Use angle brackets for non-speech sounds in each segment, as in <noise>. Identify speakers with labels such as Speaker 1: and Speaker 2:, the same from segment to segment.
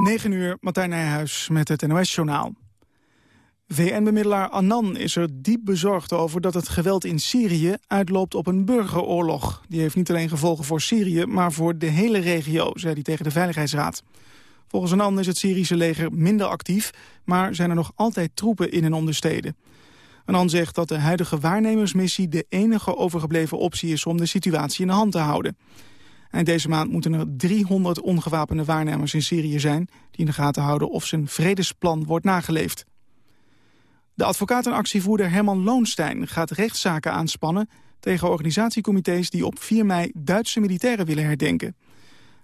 Speaker 1: 9 uur, Martijn Nijhuis met het NOS-journaal. VN-bemiddelaar Annan is er diep bezorgd over dat het geweld in Syrië uitloopt op een burgeroorlog. Die heeft niet alleen gevolgen voor Syrië, maar voor de hele regio, zei hij tegen de Veiligheidsraad. Volgens Annan is het Syrische leger minder actief, maar zijn er nog altijd troepen in en om de steden. Annan zegt dat de huidige waarnemersmissie de enige overgebleven optie is om de situatie in de hand te houden. Eind deze maand moeten er 300 ongewapende waarnemers in Syrië zijn... die in de gaten houden of zijn vredesplan wordt nageleefd. De advocaat en actievoerder Herman Loonstein gaat rechtszaken aanspannen... tegen organisatiecomité's die op 4 mei Duitse militairen willen herdenken.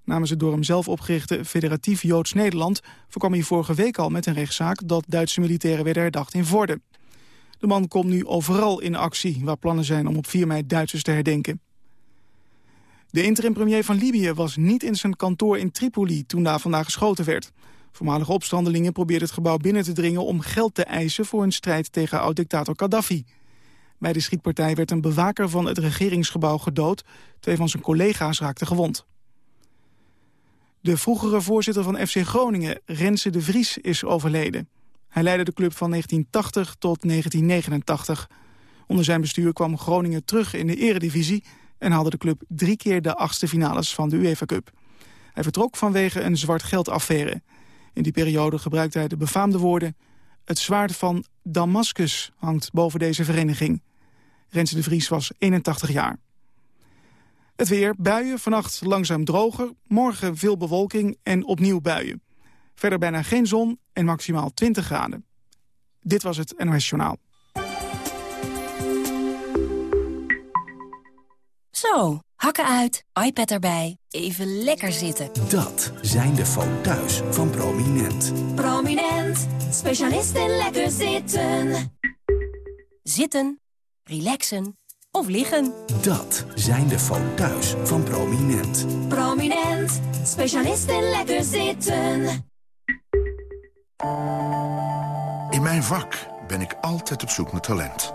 Speaker 1: Namens het door hem zelf opgerichte Federatief Joods Nederland... voorkwam hij vorige week al met een rechtszaak dat Duitse militairen werden herdacht in Vorden. De man komt nu overal in actie waar plannen zijn om op 4 mei Duitsers te herdenken. De interim-premier van Libië was niet in zijn kantoor in Tripoli toen daar vandaag geschoten werd. Voormalige opstandelingen probeerden het gebouw binnen te dringen om geld te eisen voor een strijd tegen oud-dictator Gaddafi. Bij de schietpartij werd een bewaker van het regeringsgebouw gedood. Twee van zijn collega's raakten gewond. De vroegere voorzitter van FC Groningen, Renze de Vries, is overleden. Hij leidde de club van 1980 tot 1989. Onder zijn bestuur kwam Groningen terug in de eredivisie en haalde de club drie keer de achtste finales van de UEFA Cup. Hij vertrok vanwege een zwart geldaffaire. In die periode gebruikte hij de befaamde woorden... het zwaard van Damascus hangt boven deze vereniging. Renze de Vries was 81 jaar. Het weer, buien, vannacht langzaam droger, morgen veel bewolking en opnieuw buien. Verder bijna geen zon en maximaal 20 graden. Dit was het NOS Journaal.
Speaker 2: Zo, hakken uit, iPad erbij, even lekker zitten.
Speaker 3: Dat zijn de foto's van Prominent.
Speaker 2: Prominent, specialist in lekker zitten. Zitten, relaxen of liggen.
Speaker 3: Dat zijn de foto's van Prominent.
Speaker 2: Prominent, specialist in lekker zitten.
Speaker 4: In mijn vak ben ik altijd op zoek naar talent.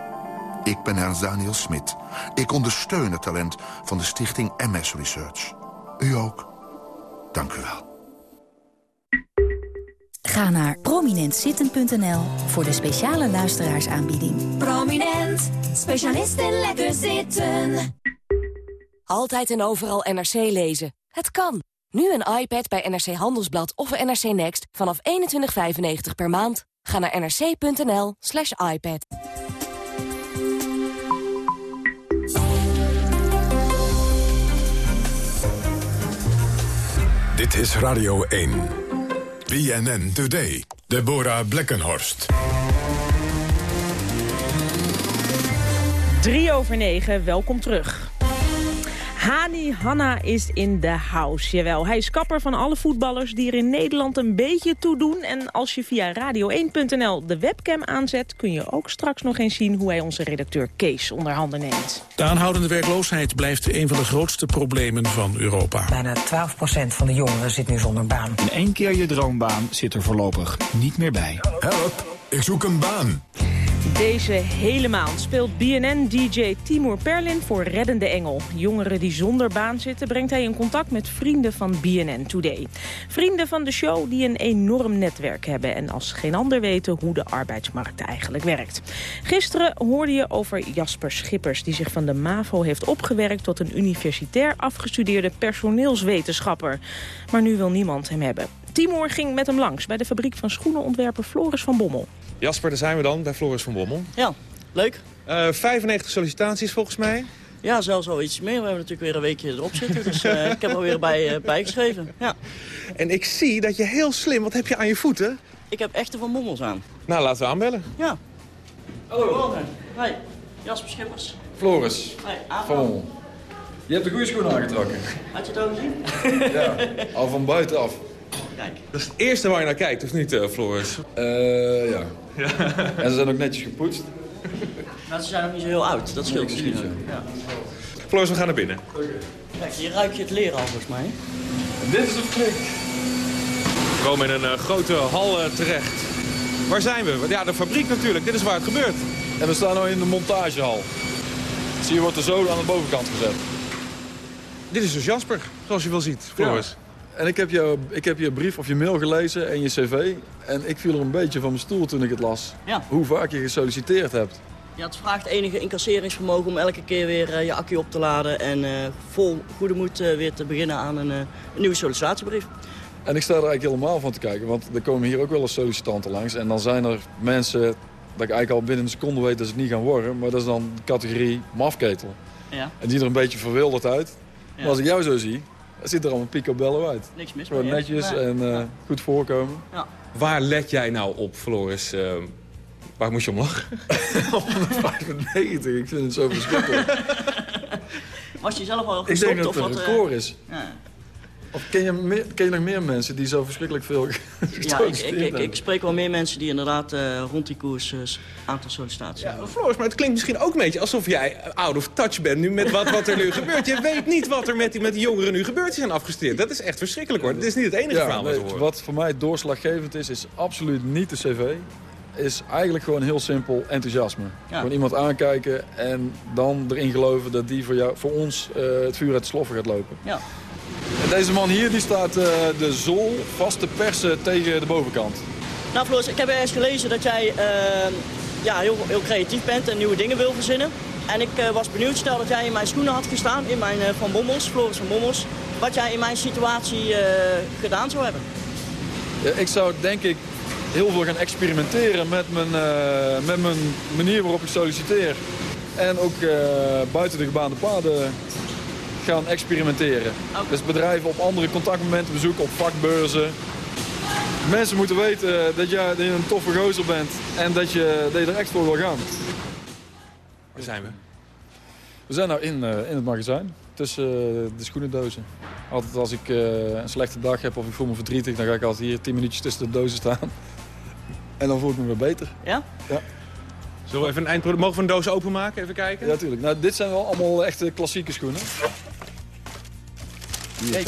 Speaker 4: Ik ben Ernst Daniel Smit. Ik ondersteun het talent van de stichting MS Research. U ook. Dank u wel.
Speaker 2: Ga naar prominentzitten.nl voor de speciale luisteraarsaanbieding. Prominent, specialist in lekker zitten.
Speaker 5: Altijd en overal NRC lezen. Het kan. Nu een iPad bij NRC Handelsblad of NRC Next vanaf 21,95 per maand. Ga naar nrc.nl slash iPad.
Speaker 6: Dit is Radio 1. BNN Today. Deborah Blekkenhorst.
Speaker 7: 3 over 9, welkom terug. Hani Hanna is in de house. Jawel, hij is kapper van alle voetballers die er in Nederland een beetje toe doen. En als je via radio1.nl de webcam aanzet... kun je ook straks nog eens zien hoe hij onze redacteur Kees onder handen neemt.
Speaker 8: De aanhoudende werkloosheid blijft een van de grootste problemen van Europa.
Speaker 9: Bijna 12% van de jongeren zit nu zonder baan.
Speaker 10: In één keer je droombaan zit er voorlopig niet meer bij.
Speaker 6: Help, ik zoek een baan.
Speaker 7: Deze hele maand speelt BNN-dj Timur Perlin voor Reddende Engel. Jongeren die zonder baan zitten brengt hij in contact met vrienden van BNN Today. Vrienden van de show die een enorm netwerk hebben... en als geen ander weten hoe de arbeidsmarkt eigenlijk werkt. Gisteren hoorde je over Jasper Schippers... die zich van de MAVO heeft opgewerkt tot een universitair afgestudeerde personeelswetenschapper. Maar nu wil niemand hem hebben. Timur ging met hem langs bij de fabriek van schoenenontwerper Floris van Bommel.
Speaker 11: Jasper, daar zijn we dan, bij Floris van Bommel.
Speaker 12: Ja, leuk.
Speaker 11: Uh, 95 sollicitaties volgens mij.
Speaker 12: Ja, zelfs al iets meer. We hebben natuurlijk weer een weekje erop zitten. Dus uh, ik heb er weer bij, uh, bijgeschreven. Ja.
Speaker 11: En ik zie dat je heel slim... Wat heb je aan je voeten?
Speaker 12: Ik heb echte Van Bommels aan.
Speaker 11: Nou, laten we aanbellen.
Speaker 12: Ja. Hallo. Hi. Jasper Schippers.
Speaker 13: Floris.
Speaker 12: Hi.
Speaker 13: Van Bommel. Je hebt de goede schoenen aangetrokken.
Speaker 12: Had je het ook gezien? <laughs>
Speaker 13: ja, al van buitenaf.
Speaker 12: Kijk.
Speaker 11: Dat is het eerste waar je naar kijkt, of niet, uh, Floris?
Speaker 13: Uh, ja. Ja. En ze zijn ook netjes gepoetst.
Speaker 12: Nou, ze zijn nog niet zo heel oud. Dat scheelt
Speaker 13: Nee,
Speaker 12: misschien. ook. Ja.
Speaker 14: Floris, we gaan naar binnen.
Speaker 12: Kijk, hier ruik je het leren al volgens mij.
Speaker 13: En dit is een flik.
Speaker 14: We komen in een eh, grote hal eh, terecht. Waar zijn we? Ja, de fabriek natuurlijk. Dit is waar het gebeurt.
Speaker 13: En we staan nu in de montagehal. Dus hier wordt de zolen aan de bovenkant gezet.
Speaker 14: Dit is dus Jasper, zoals je wel ziet, Floris.
Speaker 13: En ik heb, jou, ik heb je brief of je mail gelezen en je cv. En ik viel er een beetje van mijn stoel toen ik het las.
Speaker 12: Ja.
Speaker 13: Hoe vaak je gesolliciteerd hebt.
Speaker 12: Ja, het vraagt enige incasseringsvermogen om elke keer weer eh, je accu op te laden... en eh, vol goede moed eh, weer te beginnen aan een, een nieuwe sollicitatiebrief.
Speaker 13: En ik sta er eigenlijk helemaal van te kijken. Want er komen hier ook wel eens sollicitanten langs. En dan zijn er mensen dat ik eigenlijk al binnen een seconde weet dat ze het niet gaan worden. Maar dat is dan de categorie mafketel.
Speaker 12: Ja.
Speaker 13: En die er een beetje verwilderd uit. Maar als ik jou zo zie, dan ziet er allemaal picobello uit.
Speaker 12: Niks mis
Speaker 13: Gewoon netjes
Speaker 12: Nee.
Speaker 13: en eh, goed voorkomen.
Speaker 12: Ja.
Speaker 14: Waar let jij nou op, Floris? Eh, waar moest je om lachen? <laughs>
Speaker 13: 95, ik vind het zo verschrikkelijk. <laughs>
Speaker 12: Was je zelf al
Speaker 13: ik
Speaker 12: gestopt?
Speaker 13: denk dat het
Speaker 12: of
Speaker 13: een
Speaker 12: wat, eh?
Speaker 13: record is.
Speaker 12: Ja.
Speaker 13: Of ken je, meer, ken je nog meer mensen die zo verschrikkelijk veel <laughs>
Speaker 12: Ja, ik, ik, ik,
Speaker 13: hebben?
Speaker 12: ik spreek wel meer mensen die inderdaad eh, rond die koers eh, aantal sollicitaties hebben.
Speaker 14: Floris, maar het klinkt misschien ook een beetje alsof jij out of touch bent nu met wat, wat er nu gebeurt. Je weet niet wat er met die, met die jongeren nu gebeurt. Die zijn afgestudeerd. Dat is echt verschrikkelijk hoor. Dit is niet het enige
Speaker 13: Ja,
Speaker 14: verhaal wat
Speaker 13: nee, voor mij doorslaggevend is, is absoluut niet de cv. Is eigenlijk gewoon heel simpel enthousiasme.
Speaker 12: Ja.
Speaker 13: Gewoon iemand aankijken en dan erin geloven dat die voor, jou, voor ons eh, het vuur uit de sloffen gaat lopen.
Speaker 12: Ja.
Speaker 13: Deze man hier die staat eh, de zool vast te persen tegen de bovenkant.
Speaker 12: Nou Floris, ik heb ergens gelezen dat jij eh, ja, heel, heel creatief bent en nieuwe dingen wil verzinnen. En ik eh, was benieuwd, stel dat jij in mijn schoenen had gestaan, in mijn eh, Van Bommels, Floris van Bommels, wat jij in mijn situatie gedaan zou hebben.
Speaker 13: Ja, ik zou denk ik heel veel gaan experimenteren met mijn, met mijn manier waarop ik solliciteer. En ook buiten de gebaande paden gaan experimenteren. Dus bedrijven op andere contactmomenten bezoeken, op vakbeurzen. Mensen moeten weten dat, jij, dat je een toffe gozer bent en dat je, dat je er echt voor wil gaan.
Speaker 14: Waar zijn we?
Speaker 13: We zijn nou in, eh, in het magazijn, tussen eh, de schoenendozen. Altijd als ik eh, een slechte dag heb of ik voel me verdrietig, dan ga ik altijd hier 10 minuutjes tussen de dozen staan. En dan voel ik me weer beter.
Speaker 12: Ja?
Speaker 13: Ja.
Speaker 14: Zullen we even een eindproduct... Mogen we een doos openmaken? Even kijken?
Speaker 13: Ja, tuurlijk. Nou, dit zijn wel allemaal echte klassieke schoenen.
Speaker 12: Kijk.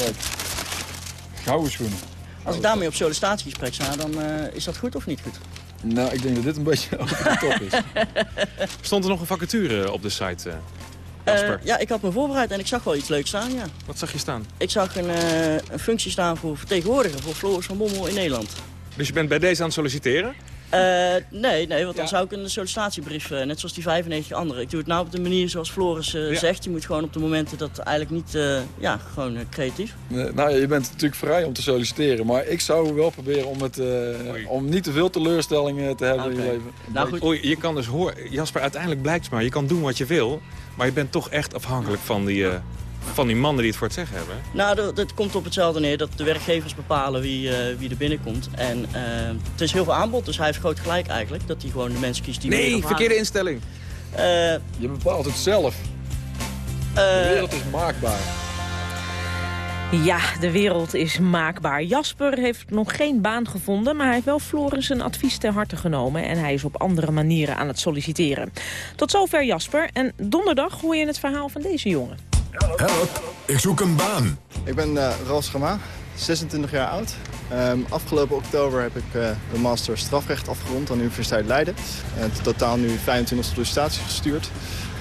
Speaker 13: Gouden schoenen.
Speaker 12: Als ik daarmee op sollicitatiegesprek sta, dan eh, is dat goed of niet goed?
Speaker 13: Nou, ik denk dat dit een beetje <laughs> over de top is.
Speaker 14: Stond er nog een vacature op de site, eh,
Speaker 12: Eh,
Speaker 14: Jasper?
Speaker 12: ja, ik had me voorbereid en ik zag wel iets leuks staan, ja.
Speaker 14: Wat zag je staan?
Speaker 12: Ik zag een, eh, een functie staan voor vertegenwoordiger voor Floris van Bommel in Nederland.
Speaker 14: Dus je bent bij deze aan het solliciteren?
Speaker 12: Eh, nee, nee, want dan zou ik een sollicitatiebrief, eh, net zoals die 95 anderen. Ik doe het nou op de manier zoals Floris eh,
Speaker 14: Ja.
Speaker 12: zegt. Je moet gewoon op de momenten dat eigenlijk niet, eh, ja, gewoon creatief.
Speaker 13: Nee, Nou ja, je bent natuurlijk vrij om te solliciteren. Maar ik zou wel proberen om, het, eh, om niet te veel teleurstellingen te hebben in je leven.
Speaker 12: Nou,
Speaker 13: beetje-
Speaker 14: Oei, je kan dus horen... Jasper, uiteindelijk blijkt maar, je kan doen wat je wil... maar je bent toch echt afhankelijk van die, eh, van die mannen die het voor het zeggen hebben.
Speaker 12: Nou, dat, dat komt op hetzelfde neer dat de werkgevers bepalen wie, eh, wie er binnenkomt. En eh, het is heel veel aanbod, dus hij heeft groot gelijk eigenlijk. Dat hij gewoon de mensen kiest die
Speaker 14: Nee, verkeerde
Speaker 12: haar-
Speaker 14: instelling.
Speaker 12: Eh,
Speaker 13: Je bepaalt het zelf. De wereld is maakbaar.
Speaker 7: Ja, de wereld is maakbaar. Jasper heeft nog geen baan gevonden, maar hij heeft wel Floris een advies ter harte genomen... en hij is op andere manieren aan het solliciteren. Tot zover Jasper. En donderdag hoor je het verhaal van deze jongen.
Speaker 6: Help, ik zoek een baan.
Speaker 15: Ik ben uh, Ralf Schama, 26 jaar oud. Um, afgelopen oktober heb ik uh, de master strafrecht afgerond aan de Universiteit Leiden. Uh, totaal nu 25 sollicitaties gestuurd.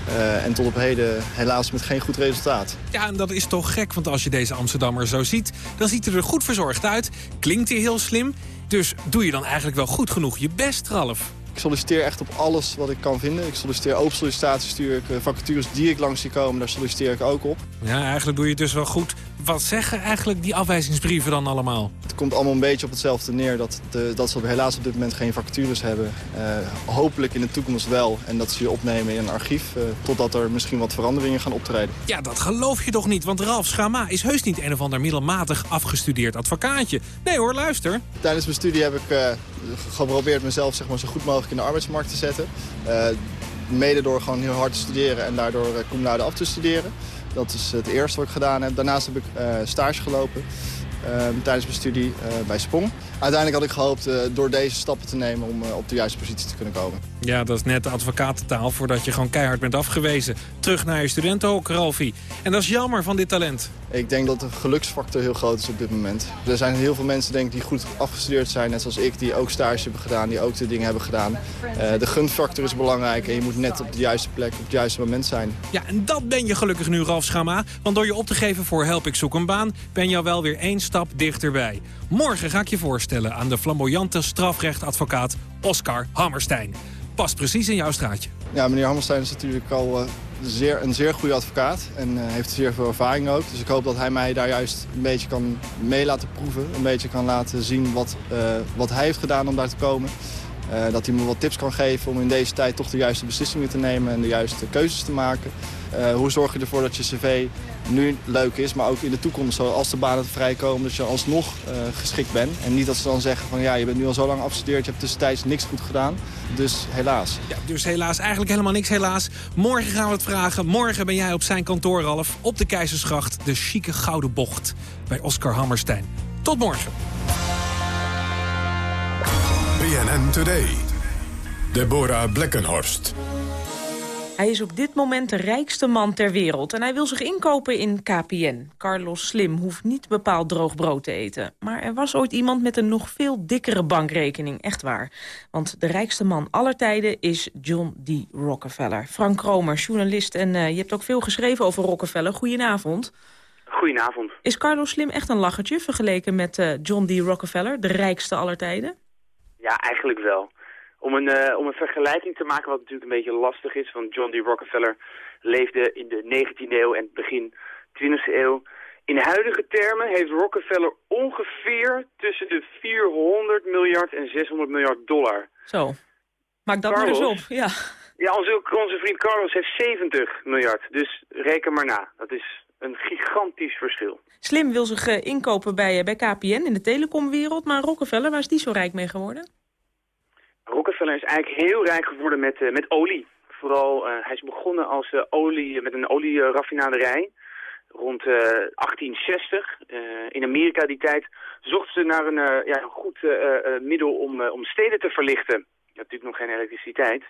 Speaker 15: Uh, en tot op heden helaas met geen goed resultaat.
Speaker 8: Ja, en dat is toch gek, want als je deze Amsterdammer zo ziet... dan ziet hij er goed verzorgd uit, klinkt hij heel slim... dus doe je dan eigenlijk wel goed genoeg je best, Ralf?
Speaker 15: Ik solliciteer echt op alles wat ik kan vinden. Ik solliciteer open sollicitaties, stuur ik vacatures die ik langs zie komen, daar solliciteer ik ook op.
Speaker 8: Ja, eigenlijk doe je het dus wel goed. Wat zeggen eigenlijk die afwijzingsbrieven dan allemaal?
Speaker 15: Het komt allemaal een beetje op hetzelfde neer dat, de, dat ze helaas op dit moment geen vacatures hebben. Uh, hopelijk in de toekomst wel en dat ze je opnemen in een archief uh, totdat er misschien wat veranderingen gaan optreden.
Speaker 8: Ja, dat geloof je toch niet, want Ralf Schama is heus niet een of ander middelmatig afgestudeerd advocaatje. Nee hoor, luister.
Speaker 15: Tijdens mijn studie heb ik uh, geprobeerd mezelf zeg maar, zo goed mogelijk in de arbeidsmarkt te zetten. Mede door gewoon heel hard te studeren en daardoor cum laude af te studeren. Dat is het eerste wat ik gedaan heb. Daarnaast heb ik uh, stage gelopen uh, tijdens mijn studie bij Spong. Uiteindelijk had ik gehoopt uh, door deze stappen te nemen om uh, op de juiste positie te kunnen komen.
Speaker 8: Ja, dat is net de advocatentaal voordat je gewoon keihard bent afgewezen. Terug naar je studentenhok, Ralfie. En dat is jammer van dit talent.
Speaker 15: Ik denk dat de geluksfactor heel groot is op dit moment. Er zijn heel veel mensen denk ik, die goed afgestudeerd zijn, net zoals ik, die ook stage hebben gedaan, die ook de dingen hebben gedaan. Uh, de gunfactor is belangrijk en je moet net op de juiste plek, op het juiste moment zijn.
Speaker 8: Ja, en dat ben je gelukkig nu, Ralf Schama. Want door je op te geven voor Help Ik Zoek een Baan, ben je al wel weer één stap dichterbij. Morgen ga ik je voorstellen aan de flamboyante strafrechtadvocaat Oscar Hammerstein. Past precies in jouw straatje.
Speaker 15: Ja, meneer Hammerstein is natuurlijk al uh, zeer, een zeer goede advocaat en uh, heeft zeer veel ervaring ook. Dus ik hoop dat hij mij daar juist een beetje kan mee laten proeven. Een beetje kan laten zien wat, uh, wat hij heeft gedaan om daar te komen. Uh, dat hij me wat tips kan geven om in deze tijd toch de juiste beslissingen te nemen en de juiste keuzes te maken. Uh, hoe zorg je ervoor dat je cv nu leuk is, maar ook in de toekomst, als de banen vrijkomen, dat je alsnog uh, geschikt bent. En niet dat ze dan zeggen van ja, je bent nu al zo lang afgestudeerd, je hebt tussentijds niks goed gedaan. Dus helaas.
Speaker 8: Ja, dus helaas, eigenlijk helemaal niks helaas. Morgen gaan we het vragen. Morgen ben jij op zijn kantoor, Ralf, op de Keizersgracht, de chique gouden bocht bij Oscar Hammerstein. Tot morgen.
Speaker 6: BNN Today. Deborah Blekkenhorst.
Speaker 7: Hij is op dit moment de rijkste man ter wereld en hij wil zich inkopen in KPN. Carlos Slim hoeft niet bepaald droog brood te eten. Maar er was ooit iemand met een nog veel dikkere bankrekening, echt waar. Want de rijkste man aller tijden is John D. Rockefeller. Frank Kromer, journalist en uh, je hebt ook veel geschreven over Rockefeller. Goedenavond.
Speaker 16: Goedenavond.
Speaker 7: Is Carlos Slim echt een lachertje vergeleken met uh, John D. Rockefeller, de rijkste aller tijden?
Speaker 16: Ja, eigenlijk wel. Om een, uh, om een vergelijking te maken wat natuurlijk een beetje lastig is, want John D. Rockefeller leefde in de 19e eeuw en begin 20e eeuw. In huidige termen heeft Rockefeller ongeveer tussen de 400 miljard en 600 miljard dollar.
Speaker 7: Zo, maak dat Carlos, maar eens op, ja.
Speaker 16: Ja, onze, onze vriend Carlos heeft 70 miljard, dus reken maar na. Dat is een gigantisch verschil.
Speaker 7: Slim wil zich uh, inkopen bij, uh, bij KPN in de telecomwereld, maar Rockefeller, waar is die zo rijk mee geworden?
Speaker 16: Rockefeller is eigenlijk heel rijk geworden met, uh, met olie. Vooral, hij is begonnen als olie, met een olieraffinaderij rond 1860. in Amerika die tijd zochten ze naar een ja, goed middel om, om steden te verlichten. Natuurlijk nog geen elektriciteit.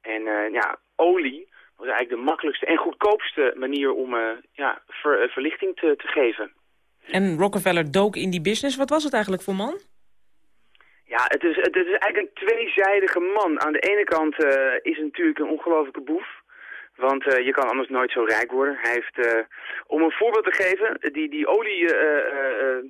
Speaker 16: En ja, olie was eigenlijk de makkelijkste en goedkoopste manier om uh, ja, ver, verlichting te, te geven.
Speaker 7: En Rockefeller dook in die business. Wat was het eigenlijk voor man?
Speaker 16: Ja, het is, het is eigenlijk een tweezijdige man. Aan de ene kant uh, is het natuurlijk een ongelofelijke boef. Want uh, je kan anders nooit zo rijk worden. Hij heeft, uh, om een voorbeeld te geven, die, die olie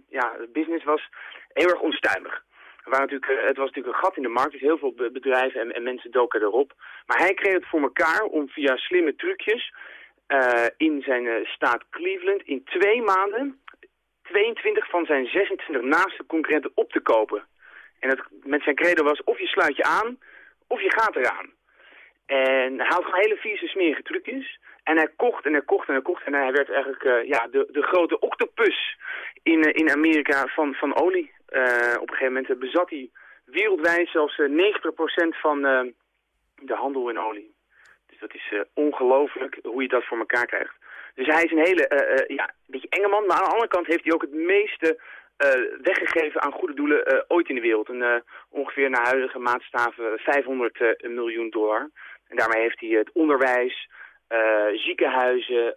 Speaker 16: ja, business was heel erg onstuimig. Natuurlijk, het was natuurlijk een gat in de markt, dus heel veel bedrijven en, en, mensen doken erop. Maar hij kreeg het voor elkaar om via slimme trucjes uh, in zijn uh, staat Cleveland in twee maanden 22 van zijn 26 naaste concurrenten op te kopen. En met zijn credo was of je sluit je aan of je gaat eraan. En hij had gewoon hele vieze smerige trucjes. En hij kocht en hij kocht en hij kocht. En hij werd eigenlijk ja, de, de grote octopus in, in Amerika van, van olie. Uh, op een gegeven moment bezat hij wereldwijd zelfs uh, 90% van uh, de handel in olie. Dus dat is ongelooflijk hoe je dat voor elkaar krijgt. Dus hij is een hele, ja, een beetje enge man. Maar aan de andere kant heeft hij ook het meeste weggegeven aan goede doelen ooit in de wereld. En, ongeveer naar huidige maatstaven 500 miljoen dollar. En daarmee heeft hij het onderwijs, ziekenhuizen,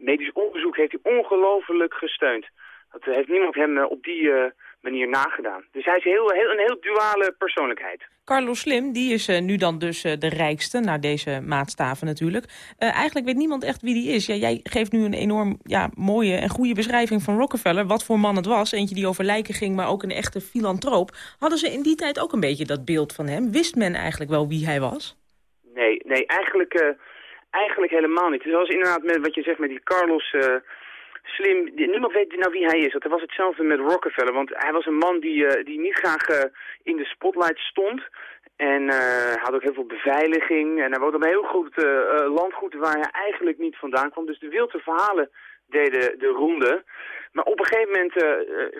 Speaker 16: medisch onderzoek heeft hij ongelooflijk gesteund. Dat heeft niemand hem uh, op die uh, manier nagedaan. Dus hij is heel, heel, een heel duale persoonlijkheid.
Speaker 7: Carlos Slim, die is uh, nu dan dus de rijkste, naar deze maatstaven natuurlijk. eigenlijk weet niemand echt wie die is. Ja, jij geeft nu een enorm ja, mooie en goede beschrijving van Rockefeller. Wat voor man het was. Eentje die over lijken ging, maar ook een echte filantroop. Hadden ze in die tijd ook een beetje dat beeld van hem? Wist men eigenlijk wel wie hij was?
Speaker 16: Nee, nee eigenlijk, eigenlijk helemaal niet. Zoals inderdaad met wat je zegt met die Carlos slim. Niemand weet nou wie hij is. Dat was hetzelfde met Rockefeller. Want hij was een man die, uh, die niet graag uh, in de spotlight stond. En uh, had ook heel veel beveiliging. En hij woonde op een heel goed landgoed waar hij eigenlijk niet vandaan kwam. Dus de wilde verhalen deden de ronde. Maar op een gegeven moment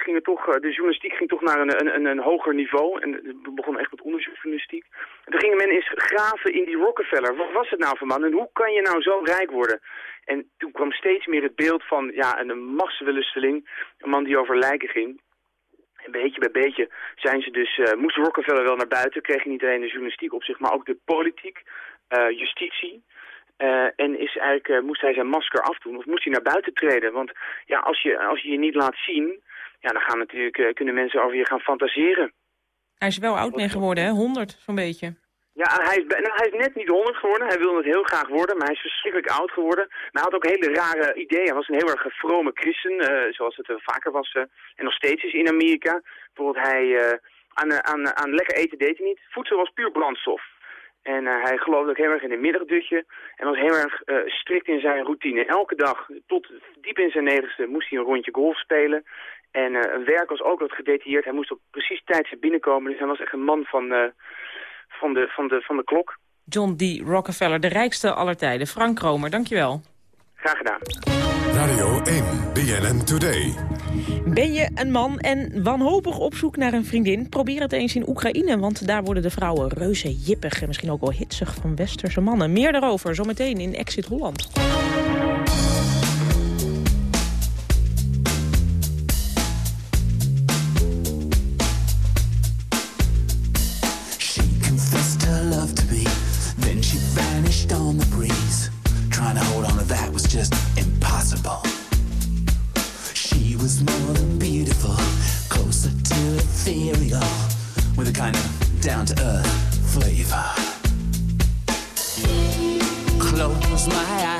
Speaker 16: ging het toch, de journalistiek ging toch naar een, een, een hoger niveau. En we begonnen echt met onderzoeksjournalistiek. En toen gingen men eens graven in die Rockefeller. Wat was het nou voor man en hoe kan je nou zo rijk worden? En toen kwam steeds meer het beeld van ja, een machtswillusteling, een man die over lijken ging. En beetje bij beetje zijn ze dus, uh, moest Rockefeller wel naar buiten. Kreeg hij niet alleen de journalistiek op zich, maar ook de politiek, uh, justitie. Uh, en is eigenlijk, moest hij zijn masker afdoen of moest hij naar buiten treden? Want ja, als je als je, je niet laat zien, ja, dan gaan natuurlijk, kunnen mensen over je gaan fantaseren.
Speaker 7: Hij is wel oud mee geworden, hè? 100 zo'n beetje.
Speaker 16: Ja, hij is, nou, hij is net niet 100 geworden. Hij wilde het heel graag worden, maar hij is verschrikkelijk oud geworden. Maar hij had ook hele rare ideeën. Hij was een heel erg vrome christen, uh, zoals het uh, vaker was uh, en nog steeds is in Amerika. Bijvoorbeeld hij, aan, aan, aan lekker eten deed hij niet. Voedsel was puur brandstof. En hij geloofde ook heel erg in een middagdutje en was heel erg strikt in zijn routine. Elke dag, tot diep in zijn negentigste, moest hij een rondje golf spelen. En werk was ook wat gedetailleerd. Hij moest op precies tijd binnenkomen. Dus hij was echt een man van, van, de, van, de, van de klok.
Speaker 7: John D. Rockefeller, de rijkste aller tijden. Frank Kromer, dankjewel.
Speaker 16: Graag gedaan.
Speaker 6: Radio 1, BNN Today.
Speaker 7: Ben je een man en wanhopig op zoek naar een vriendin? Probeer het eens in Oekraïne, want daar worden de vrouwen reuze jippig... en misschien ook wel hitsig van westerse mannen. Meer daarover zometeen in Exit Holland.
Speaker 17: Ethereal, with a kind of down to earth flavor. Close my eyes.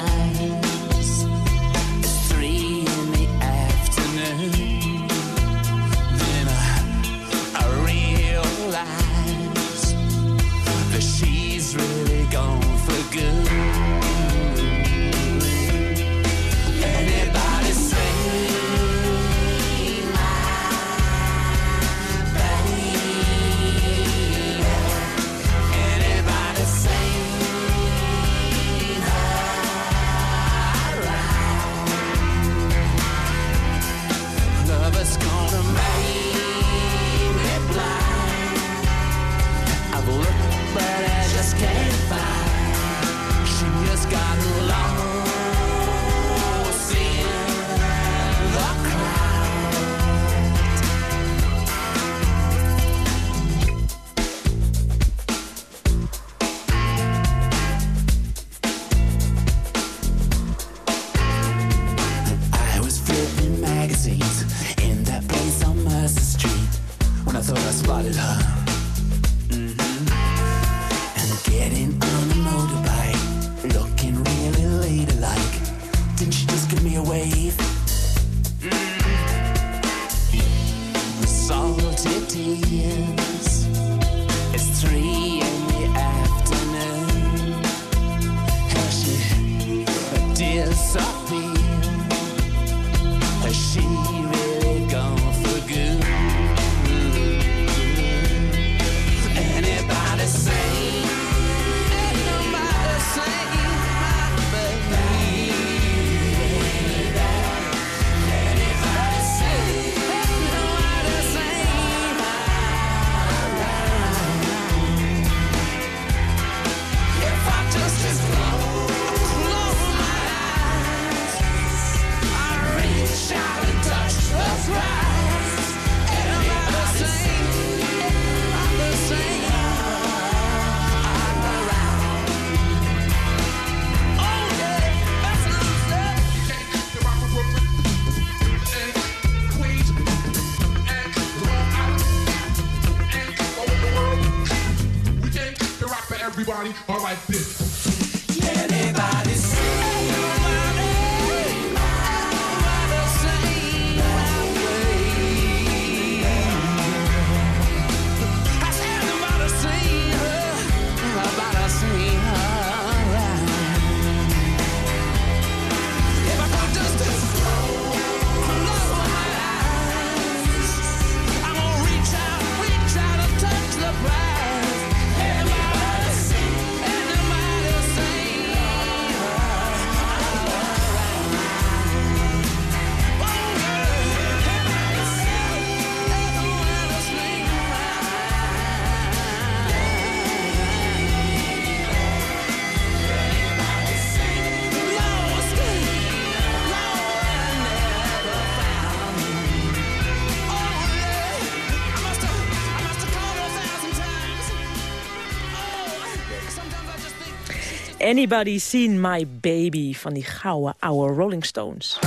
Speaker 17: Anybody
Speaker 7: Seen My Baby van die gouden oude Rolling Stones.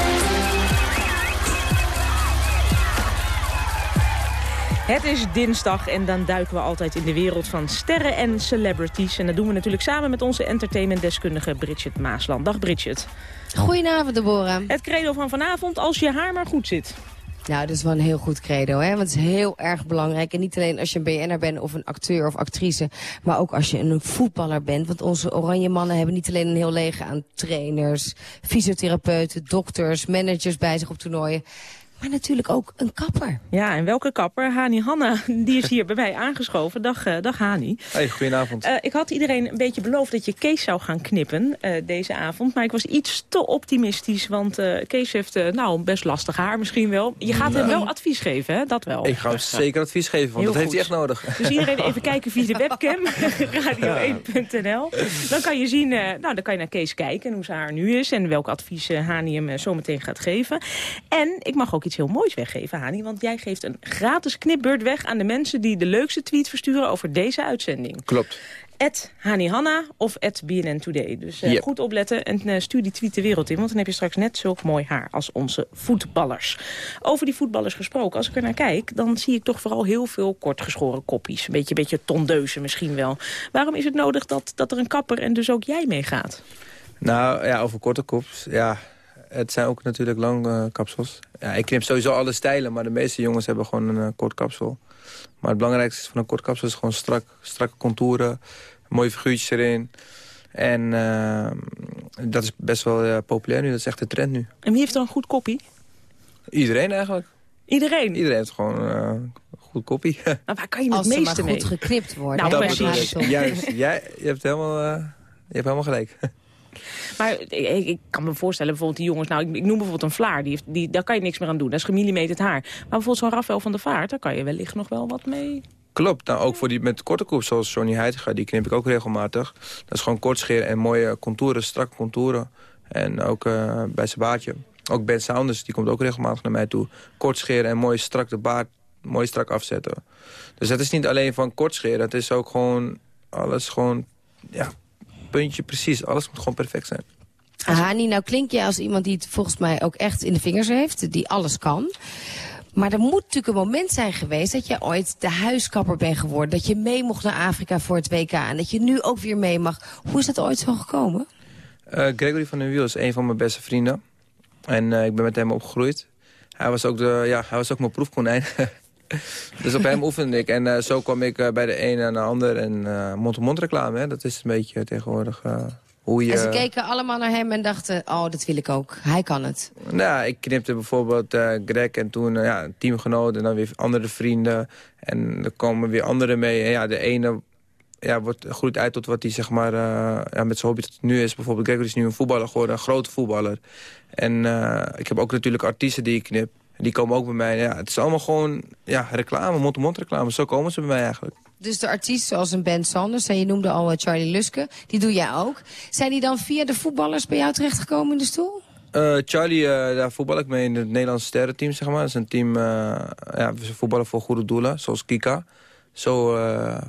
Speaker 7: Het is dinsdag en dan duiken we altijd in de wereld van sterren en celebrities. En dat doen we natuurlijk samen met onze entertainmentdeskundige Bridget Maasland. Dag Bridget.
Speaker 18: Goedenavond Deborah.
Speaker 7: Het credo van vanavond, als je haar maar goed zit.
Speaker 18: Nou, dat is wel een heel goed credo, hè? want het is heel erg belangrijk. En niet alleen als je een BN'er bent of een acteur of actrice, maar ook als je een voetballer bent. Want onze oranje mannen hebben niet alleen een heel leger aan trainers, fysiotherapeuten, dokters, managers bij zich op toernooien maar natuurlijk ook een kapper.
Speaker 7: Ja, en welke kapper? Hani Hanna, die is hier <laughs> bij mij aangeschoven. Dag, uh, dag Hani.
Speaker 19: Hey, goedenavond.
Speaker 7: Uh, ik had iedereen een beetje beloofd dat je Kees zou gaan knippen uh, deze avond. Maar ik was iets te optimistisch, want Kees heeft nou best lastig haar misschien wel. Je gaat hem wel advies geven, hè? Dat wel.
Speaker 19: Ik ga hem zeker advies geven, want Heel dat heeft hij echt nodig.
Speaker 7: Dus iedereen even kijken via de webcam, <laughs> <laughs> radio1.nl. Dan kan je zien, nou dan kan je naar Kees kijken hoe zijn haar nu is... en welk advies Hani hem zo meteen gaat geven. En ik mag ook iets heel moois weggeven, Hani. Want jij geeft een gratis knipbeurt weg aan de mensen... die de leukste tweet versturen over deze uitzending.
Speaker 19: Klopt.
Speaker 7: At Hani Hanna of at BNN Today. Dus uh, goed opletten en uh, stuur die tweet de wereld in. Want dan heb je straks net zulk mooi haar als onze voetballers. Over die voetballers gesproken, als ik er naar kijk... dan zie ik toch vooral heel veel kortgeschoren koppies. Een beetje, beetje tondeuzen misschien wel. Waarom is het nodig dat, dat er een kapper en dus ook jij meegaat?
Speaker 19: Nou ja, over korte kops. Ja, het zijn ook natuurlijk lang uh, kapsels. Ja, ik knip sowieso alle stijlen, maar de meeste jongens hebben gewoon een uh, kort kapsel. Maar het belangrijkste van een kort kapsel is gewoon strak, strakke contouren, mooie figuurtjes erin. En uh, dat is best wel populair nu, dat is echt de trend nu.
Speaker 7: En wie heeft dan een goed koppie?
Speaker 19: Iedereen eigenlijk.
Speaker 7: Iedereen?
Speaker 19: Iedereen heeft gewoon een goed koppie. <laughs>
Speaker 7: Maar waar kan je het meeste mee?
Speaker 18: Als goed geknipt worden.
Speaker 7: Nou, precies.
Speaker 19: Juist, jij je hebt helemaal, je hebt helemaal gelijk. <laughs>
Speaker 7: Maar ik, kan me voorstellen, bijvoorbeeld die jongens... Nou, ik, ik noem bijvoorbeeld een Vlaar, die heeft, die, daar kan je niks meer aan doen. Dat is gemillimeterd haar. Maar bijvoorbeeld zo'n Rafael van der Vaart, daar kan je wellicht nog wel wat mee...
Speaker 19: Klopt, nou ook voor die met korte koep zoals Johnny Heitinga, die knip ik ook regelmatig. Dat is gewoon kort scheren en mooie contouren, strakke contouren. En ook uh, bij zijn baardje. Ook Ben Saunders, die komt ook regelmatig naar mij toe. Kort scheren en mooi strak de baard, mooi strak afzetten. Dus het is niet alleen van kort scheren, het is ook gewoon alles gewoon, ja, puntje precies. Alles moet gewoon perfect zijn.
Speaker 18: Hani, nou klink je als iemand die het volgens mij ook echt in de vingers heeft. Die alles kan. Maar er moet natuurlijk een moment zijn geweest dat je ooit de huiskapper bent geworden. Dat je mee mocht naar Afrika voor het WK. En dat je nu ook weer mee mag. Hoe is dat ooit zo gekomen?
Speaker 19: Uh, Gregory van den Wiel is een van mijn beste vrienden. En uh, ik ben met hem opgegroeid. Hij was ook, de, ja, hij was ook mijn proefkonijn. <laughs> <laughs> dus op hem oefende ik. En uh, zo kwam ik bij de een en de ander. En mond-to-mond reclame, hè, dat is een beetje tegenwoordig... Hoe je...
Speaker 18: En ze keken allemaal naar hem en dachten, oh, dat wil ik ook. Hij kan het.
Speaker 19: Nou, ik knipte bijvoorbeeld Greg en toen ja, teamgenoten en dan weer andere vrienden. En er komen weer anderen mee. En ja, de ene ja, wordt, groeit uit tot wat hij zeg maar, uh, ja, met zijn hobby tot nu is. Bijvoorbeeld Gregory is nu een voetballer geworden, een grote voetballer. En ik heb ook natuurlijk artiesten die ik knip. Die komen ook bij mij. Ja, het is allemaal gewoon ja, reclame, mond-to-mond reclame. Zo komen ze bij mij eigenlijk.
Speaker 18: Dus de artiesten zoals een Ben Sanders, en je noemde al eh, Charlie Luske, die doe jij ook. Zijn die dan via de voetballers bij jou terechtgekomen in de stoel?
Speaker 19: Uh, Charlie, uh, daar voetbal ik mee in het Nederlandse sterrenteam, zeg maar. Dat is een team, uh, ja, we voetballen voor goede doelen, zoals Kika. Zo,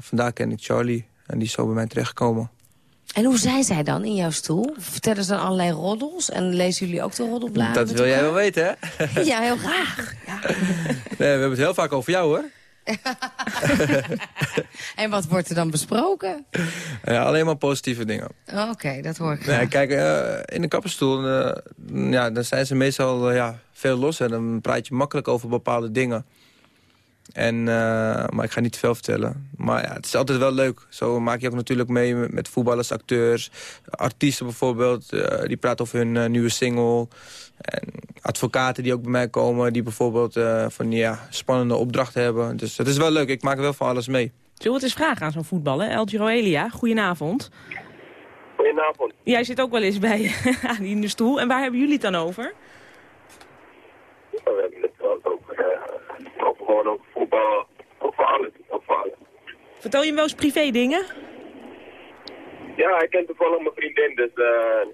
Speaker 19: vandaar ken ik Charlie en die is zo bij mij terechtgekomen.
Speaker 18: En hoe zijn zij dan in jouw stoel? Vertellen ze dan allerlei roddels? En lezen jullie ook de roddelbladen?
Speaker 19: Dat wil jij wel weten, hè? <laughs>
Speaker 18: ja, heel graag. Ja.
Speaker 19: Nee, we hebben het heel vaak over jou, hoor. <laughs>
Speaker 18: en wat wordt er dan besproken?
Speaker 19: Ja, alleen maar positieve dingen.
Speaker 18: Oké, dat hoor ik
Speaker 19: nee, Kijk, uh, in de kapperstoel, uh, ja, dan zijn ze meestal uh, ja, veel los. En dan praat je makkelijk over bepaalde dingen. En, maar ik ga niet te veel vertellen. Maar ja, het is altijd wel leuk. Zo maak je ook natuurlijk mee met voetballers, acteurs, artiesten bijvoorbeeld. die praten over hun nieuwe single. En advocaten die ook bij mij komen, die bijvoorbeeld uh, van ja, spannende opdrachten hebben. Dus het is wel leuk, ik maak wel van alles mee.
Speaker 7: Zullen we het eens vragen aan zo'n voetballer? El Elia, goedenavond.
Speaker 20: Goedenavond.
Speaker 7: Jij zit ook wel eens bij <laughs> in de stoel. En waar hebben jullie het dan over?
Speaker 20: we hebben over, gewoon over voetbal, over alles, over alles.
Speaker 7: Vertel je hem wel eens privé dingen?
Speaker 20: Ja, ik ken toevallig mijn vriendin, dus uh,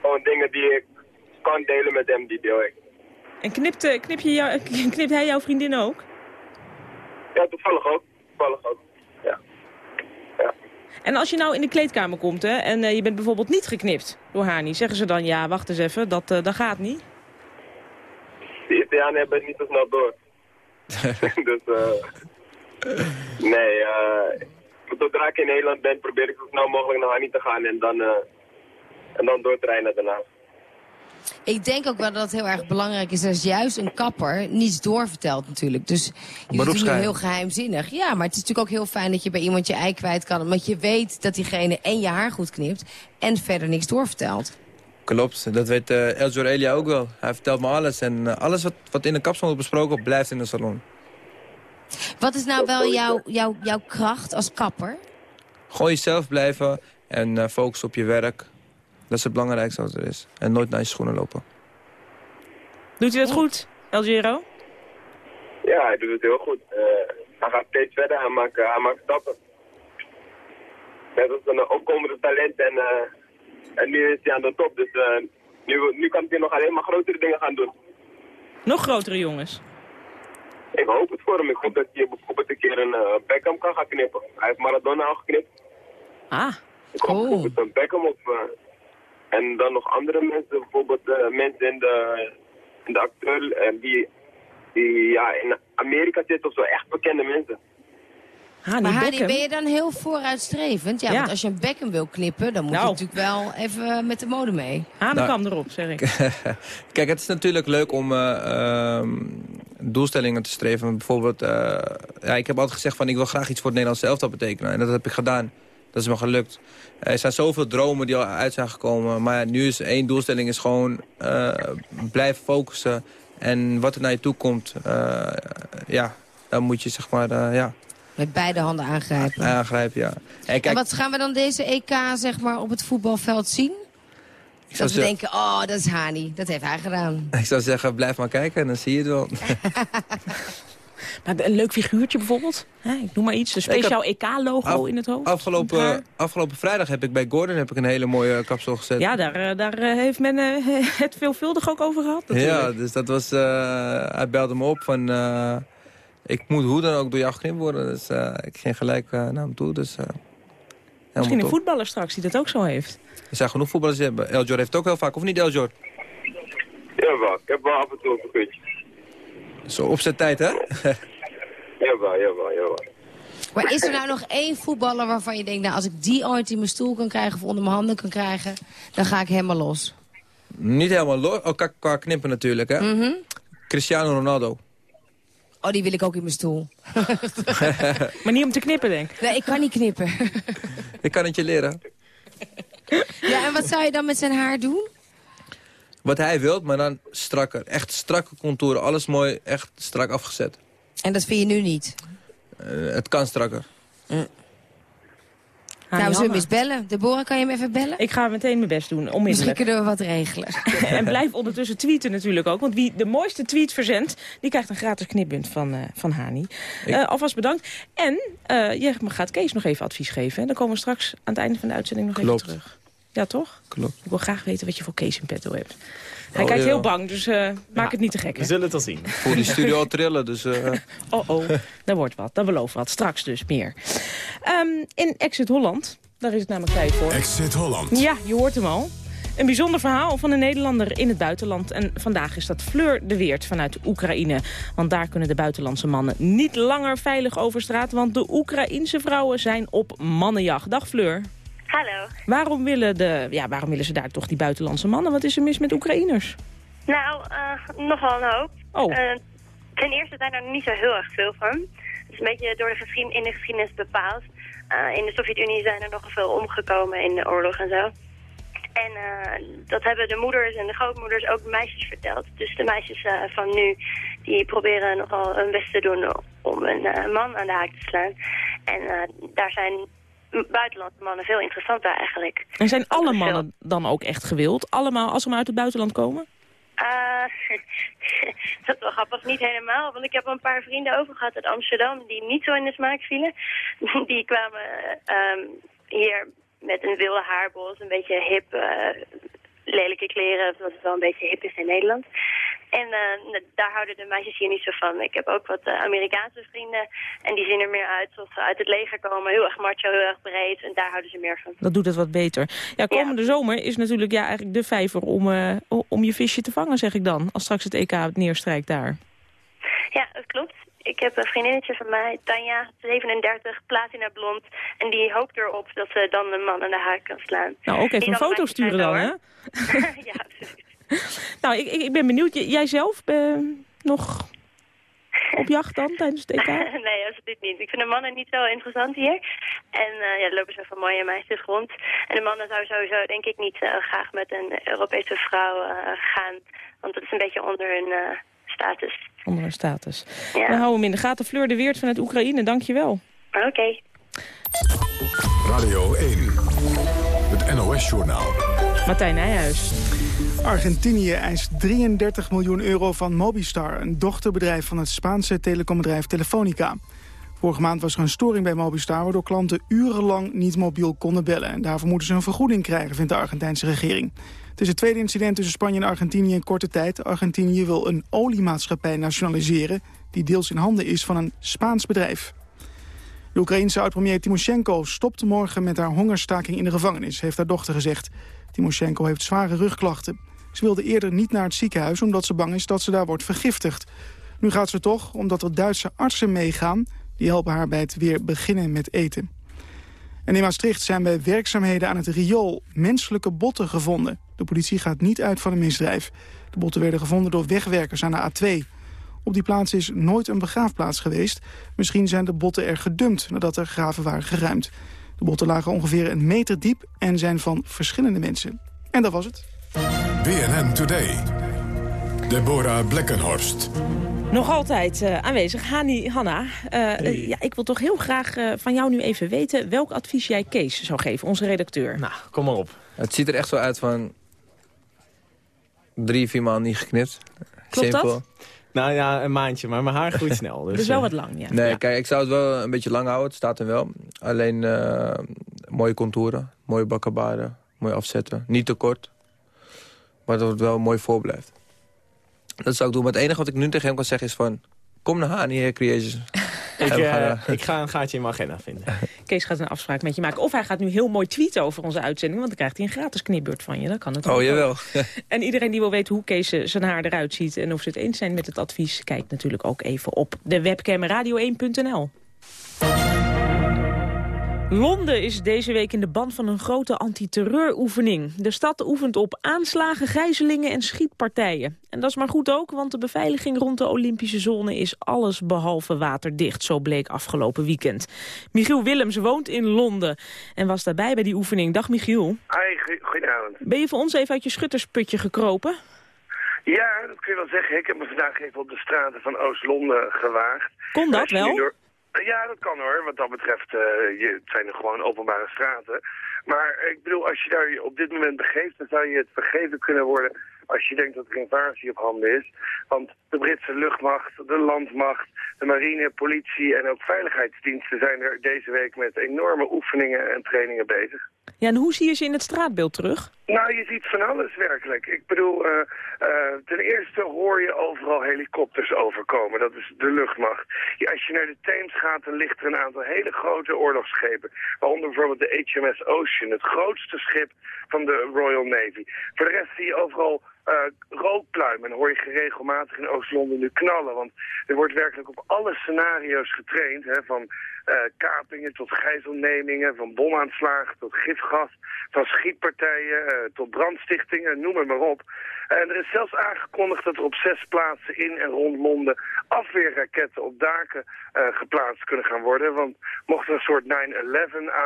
Speaker 20: gewoon dingen die ik kan delen met hem, die deel ik.
Speaker 7: En knipt, eh, <laughs> knip je jou, knipt hij jouw vriendin ook?
Speaker 20: Ja, toevallig ook. Toevallig ook, ja. ja.
Speaker 7: En als je nou in de kleedkamer komt hè, en eh, je bent bijvoorbeeld niet geknipt door Hani... zeggen ze dan, ja, wacht eens even, dat, eh, dat gaat niet?
Speaker 20: De Italianen hebben het niet zo snel door. <laughs> dus, eh nee, eh zodra ik in Nederland ben, probeer ik zo snel mogelijk naar Hanni te gaan en dan, eh en dan door te rijden daarna.
Speaker 18: Ik denk ook wel dat het heel erg belangrijk is als juist een kapper niets doorvertelt natuurlijk. Dus je doet het heel geheimzinnig. Ja, maar het is natuurlijk ook heel fijn dat je bij iemand je ei kwijt kan. Omdat je weet dat diegene en je haar goed knipt en verder niks doorvertelt.
Speaker 19: Klopt, dat weet eh El Elia ook wel. Hij vertelt me alles. En eh, alles wat, wat in de kapsalon wordt besproken, wordt, blijft in de salon.
Speaker 18: Wat is nou wel jouw, jouw, jouw kracht als kapper?
Speaker 19: Gewoon jezelf blijven en eh focus op je werk. Dat is het belangrijkste wat er is. En nooit naar je schoenen lopen.
Speaker 7: Doet hij dat goed, El Giro?
Speaker 20: Ja, hij doet het heel goed. Eh, hij gaat steeds verder, hij maakt, hij maakt stappen. Net als een opkomende talent en, eh, en nu is hij aan de top. Dus eh, nu, nu kan hij nog alleen maar grotere dingen gaan doen.
Speaker 7: Nog grotere jongens.
Speaker 20: Ik hoop het voor hem. Ik hoop dat hij bijvoorbeeld een keer een uh, Beckham kan gaan knippen. Hij heeft Maradona al geknipt.
Speaker 7: Ah.
Speaker 20: Ik hoop bijvoorbeeld een Beckham of... eh, en dan nog andere mensen, bijvoorbeeld eh, mensen in de, in de acteur eh, die, die ja, in Amerika zitten of zo, echt bekende mensen.
Speaker 18: Maar Hani, ben je dan heel vooruitstrevend? Ja,
Speaker 7: Ja.
Speaker 18: want als je een bekken wil knippen, dan moet
Speaker 7: Nou.
Speaker 18: je natuurlijk wel even met de mode mee.
Speaker 7: Hanenkam erop, zeg ik. <laughs>
Speaker 19: Kijk, het is natuurlijk leuk om eh, ehm, doelstellingen te streven. Bijvoorbeeld, eh, ja, ik heb altijd gezegd van ik wil graag iets voor het Nederlandse elftal betekenen. En dat heb ik gedaan. Dat is me gelukt. Er zijn zoveel dromen die al uit zijn gekomen. Maar ja, nu is één doelstelling is gewoon eh blijven focussen. En wat er naar je toe komt, eh, ja, dan moet je zeg maar, eh, ja,
Speaker 18: Met beide handen aangrijpen.
Speaker 19: aangrijpen. Ja. En
Speaker 18: En
Speaker 19: kijk,
Speaker 18: wat gaan we dan deze EK zeg maar, op het voetbalveld zien?
Speaker 19: ik zou,
Speaker 18: Dat we denken, oh, dat is Hani. Dat heeft hij gedaan. <laughs>
Speaker 19: ik zou zeggen, blijf maar kijken en dan zie je het wel. <laughs> <laughs>
Speaker 7: Maar een leuk figuurtje bijvoorbeeld. Hè, ik noem maar iets. Een speciaal EK-logo in het hoofd.
Speaker 19: Afgelopen, afgelopen vrijdag heb ik bij Gordon heb ik een hele mooie kapsel gezet.
Speaker 7: Ja, daar, eh, daar eh, heeft men eh, het veelvuldig ook over gehad natuurlijk.
Speaker 19: Ja, dus dat was... eh, hij belde me op van... eh, ik moet hoe dan ook door jou geknipt worden. Dus eh, ik ging gelijk eh, naar hem toe. Dus, eh,
Speaker 7: Misschien een
Speaker 19: top.
Speaker 7: voetballer straks die dat ook zo heeft.
Speaker 19: Er zijn genoeg voetballers die hebben. Eljor heeft het ook heel vaak, of niet Eljor?
Speaker 20: Jawel, ik heb wel af en toe een figuurtje.
Speaker 19: Zo op zijn tijd, hè? <laughs>
Speaker 20: Jawel, jawel, jawel.
Speaker 18: Maar is er nou nog één voetballer waarvan je denkt... nou, als ik die ooit in mijn stoel kan krijgen of onder mijn handen kan krijgen... dan ga ik helemaal los.
Speaker 19: niet helemaal los. Oh, qua, qua knippen natuurlijk, hè?
Speaker 18: Mhm.
Speaker 19: Cristiano Ronaldo.
Speaker 18: Oh, die wil ik ook in mijn stoel. <laughs>
Speaker 7: Maar niet om te knippen, denk ik.
Speaker 18: Nee, ik kan niet knippen.
Speaker 19: ik kan het je leren.
Speaker 18: ja, en wat zou je dan met zijn haar doen?
Speaker 19: Wat hij wilt, maar dan strakker. Echt strakke contouren. Alles mooi, echt strak afgezet.
Speaker 18: En dat vind je nu niet?
Speaker 19: Eh, het kan strakker.
Speaker 18: Nou, we zullen hem eens bellen. Deborah, kan je hem even bellen?
Speaker 7: Ik ga meteen mijn best doen,
Speaker 18: Misschien
Speaker 7: onmiddellijk.
Speaker 18: kunnen we wat regelen. <laughs>
Speaker 7: en blijf ondertussen tweeten natuurlijk ook. Want wie de mooiste tweet verzendt, die krijgt een gratis knippunt van, eh, van Hani. Eh, alvast bedankt. En eh, je gaat Kees nog even advies geven. Hè? Dan komen we straks aan het einde van de uitzending nog
Speaker 19: Klopt.
Speaker 7: even terug. Ja, toch?
Speaker 19: Klopt.
Speaker 7: Ik wil graag weten wat je voor Kees in petto hebt. Hij
Speaker 19: Oh,
Speaker 7: kijkt
Speaker 19: ja.
Speaker 7: heel bang, dus eh, maak het niet te gek. hè?
Speaker 14: We zullen het al zien.
Speaker 19: Ik voel die studio al trillen, dus... eh, <laughs>
Speaker 7: Oh, oh, daar wordt wat. Dat belooft wat. Straks dus meer. Ehm, in Exit Holland, daar is het namelijk tijd voor.
Speaker 6: Exit Holland.
Speaker 7: Ja, je hoort hem al. Een bijzonder verhaal van een Nederlander in het buitenland. En vandaag is dat Fleur de Weert vanuit Oekraïne. Want daar kunnen de buitenlandse mannen niet langer veilig over straat. Want de Oekraïense vrouwen zijn op mannenjacht. Dag Fleur.
Speaker 21: Hallo.
Speaker 7: Waarom willen, de, ja, waarom willen ze daar toch die buitenlandse mannen? Wat is er mis met Oekraïners?
Speaker 21: Nou, eh, nogal een hoop.
Speaker 7: Oh.
Speaker 21: Eh, ten eerste zijn er niet zo heel erg veel van. Het is een beetje door de geschiedenis, in de geschiedenis bepaald. Eh, in de Sovjet-Unie zijn er nogal veel omgekomen in de oorlog en zo. En dat hebben de moeders en de grootmoeders ook meisjes verteld. Dus de meisjes van nu, die proberen nogal hun best te doen om een man aan de haak te slaan. En daar zijn buitenlandse mannen veel interessanter eigenlijk.
Speaker 7: En zijn alle mannen dan ook echt gewild? Allemaal als ze maar uit het buitenland komen?
Speaker 21: Eh, <laughs> dat is wel grappig, niet helemaal. Want ik heb een paar vrienden over gehad uit Amsterdam die niet zo in de smaak vielen. <laughs> Die kwamen ehm, hier met een wilde haarbos, een beetje hip, eh, lelijke kleren, zoals het wel een beetje hip is in Nederland. En uh, daar houden de meisjes hier niet zo van. Ik heb ook wat uh, Amerikaanse vrienden. En die zien er meer uit alsof ze uit het leger komen. Heel erg macho, heel erg breed. En daar houden ze meer van.
Speaker 7: Dat doet het wat beter. Ja, komende zomer is natuurlijk ja, eigenlijk de vijver om, uh, om je visje te vangen, zeg ik dan. Als straks het EK neerstrijkt daar.
Speaker 21: Ja, dat klopt. Ik heb een vriendinnetje van mij, Tanja, 37, platina blond. En die hoopt erop dat ze dan de man aan de haak kan slaan.
Speaker 7: Nou, ook even een foto sturen dan, hè? <laughs>
Speaker 21: ja, absoluut. <laughs>
Speaker 7: nou, ik, ik, ben benieuwd. Jij zelf ben nog op jacht dan tijdens het <laughs> EK?
Speaker 21: nee, absoluut niet. Ik vind de mannen niet zo interessant hier. En uh, ja, er lopen zoveel mooie meisjes rond. En de mannen zou sowieso denk ik niet uh, graag met een Europese vrouw uh, gaan. Want dat is een beetje onder hun status.
Speaker 7: Onder hun status. Ja. We houden hem in de gaten. Fleur de Weert vanuit Oekraïne, dankjewel.
Speaker 21: Oké. Okay.
Speaker 6: Radio 1, het NOS-journaal.
Speaker 7: Martijn Nijhuis.
Speaker 1: Argentinië eist 33 miljoen euro van Mobistar... een dochterbedrijf van het Spaanse telecombedrijf Telefonica. Vorige maand was er een storing bij Mobistar... waardoor klanten urenlang niet mobiel konden bellen. En daarvoor moeten ze een vergoeding krijgen, vindt de Argentijnse regering. Het is het tweede incident tussen Spanje en Argentinië in korte tijd. Argentinië wil een oliemaatschappij nationaliseren... die deels in handen is van een Spaans bedrijf. De Oekraïense oud-premier Timoshenko stopt morgen met haar hongerstaking in de gevangenis... heeft haar dochter gezegd. Timoshenko heeft zware rugklachten. Ze wilde eerder niet naar het ziekenhuis omdat ze bang is dat ze daar wordt vergiftigd. Nu gaat ze toch omdat er Duitse artsen meegaan. Die helpen haar bij het weer beginnen met eten. En in Maastricht zijn bij werkzaamheden aan het riool menselijke botten gevonden. De politie gaat niet uit van een misdrijf. De botten werden gevonden door wegwerkers aan de A2. Op die plaats is nooit een begraafplaats geweest. Misschien zijn de botten er gedumpt nadat er graven waren geruimd. De botten lagen ongeveer een meter diep en zijn van verschillende mensen. En dat was het.
Speaker 6: BNN Today. Deborah Blekkenhorst.
Speaker 7: Nog altijd uh, aanwezig. Hani, Hanna, uh, hey. uh, ja, ik wil toch heel graag van jou nu even weten... welk advies jij Kees zou geven, onze redacteur.
Speaker 22: Nou, kom maar op.
Speaker 19: Het ziet er echt zo uit van... drie, vier maal niet geknipt.
Speaker 7: Klopt
Speaker 19: Simpel.
Speaker 7: dat?
Speaker 22: Nou ja, een maandje, maar mijn haar groeit <laughs> snel. Dus,
Speaker 7: dus wel wat lang, ja.
Speaker 19: Nee,
Speaker 7: ja.
Speaker 19: kijk, ik zou het wel een beetje lang houden. Het staat er wel. Alleen mooie contouren, mooie bakkenbaarden, mooi afzetten. Niet te kort, maar dat het wel mooi voorblijft. Dat zou ik doen. Maar het enige wat ik nu tegen hem kan zeggen is van... Kom naar Hani Hair Creations.
Speaker 22: Ik, uh, ik ga een gaatje in mijn agenda vinden.
Speaker 7: Kees gaat een afspraak met je maken. Of hij gaat nu heel mooi tweeten over onze uitzending... want dan krijgt hij een gratis knipbeurt van je. Dat kan natuurlijk
Speaker 19: Oh, jawel.
Speaker 7: en iedereen die wil weten hoe Kees zijn haar eruit ziet... en of ze het eens zijn met het advies... kijkt natuurlijk ook even op de webcam radio1.nl. Londen is deze week in de ban van een grote antiterreuroefening. De stad oefent op aanslagen, gijzelingen en schietpartijen. En dat is maar goed ook, want de beveiliging rond de Olympische zone is alles behalve waterdicht, zo bleek afgelopen weekend. Michiel Willems woont in Londen en was daarbij bij die oefening. Dag Michiel.
Speaker 23: Hoi, goedenavond.
Speaker 7: Ben je voor ons even uit je schuttersputje gekropen?
Speaker 23: Ja, dat kun je wel zeggen. Ik heb me vandaag even op de straten van Oost-Londen gewaagd.
Speaker 7: Kon dat wel?
Speaker 23: Door... Ja, dat kan hoor. Wat dat betreft, uh, je, het zijn er gewoon openbare straten. Maar ik bedoel, als je daar op dit moment begeeft, dan zou je het vergeven kunnen worden als je denkt dat er invasie op handen is. Want de Britse luchtmacht, de landmacht, de marine, politie en ook veiligheidsdiensten zijn er deze week met enorme oefeningen en trainingen bezig.
Speaker 7: Ja, en hoe zie je ze in het straatbeeld terug?
Speaker 23: Nou, je ziet van alles werkelijk. Ik bedoel, uh, uh, ten eerste hoor je overal helikopters overkomen. Dat is de luchtmacht. Als je naar de Theems gaat, dan ligt er een aantal hele grote oorlogsschepen. Waaronder bijvoorbeeld de HMS Ocean, het grootste schip van de Royal Navy. Voor de rest zie je overal uh, rookpluimen. En hoor je regelmatig in Oost-Londen nu knallen. Want er wordt werkelijk op alle scenario's getraind. Hè, van uh, kapingen tot gijzelnemingen, van bomaanslagen tot gifgas, van schietpartijen uh, tot brandstichtingen, noem het maar op. En er is zelfs aangekondigd dat er op zes plaatsen in en rond Londen afweerraketten op daken geplaatst kunnen gaan worden. Want mocht er een soort 9-11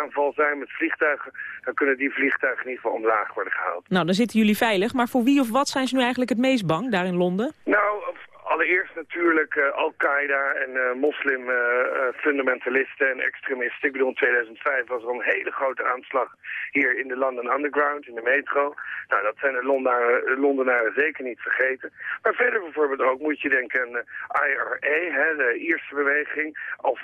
Speaker 23: aanval zijn met vliegtuigen, dan kunnen die vliegtuigen in ieder geval omlaag worden gehaald.
Speaker 7: Nou, dan zitten jullie veilig. Maar voor wie of wat zijn ze nu eigenlijk het meest bang daar in Londen?
Speaker 23: Nou, allereerst natuurlijk uh, Al-Qaeda en uh, moslim-fundamentalisten en extremisten. Ik bedoel, in 2005 was er een hele grote aanslag hier in de London Underground, in de metro. Nou, dat zijn de Londenaren, Londenaren zeker niet vergeten. Maar verder bijvoorbeeld ook moet je denken aan IRA, hè, de Ierse beweging, of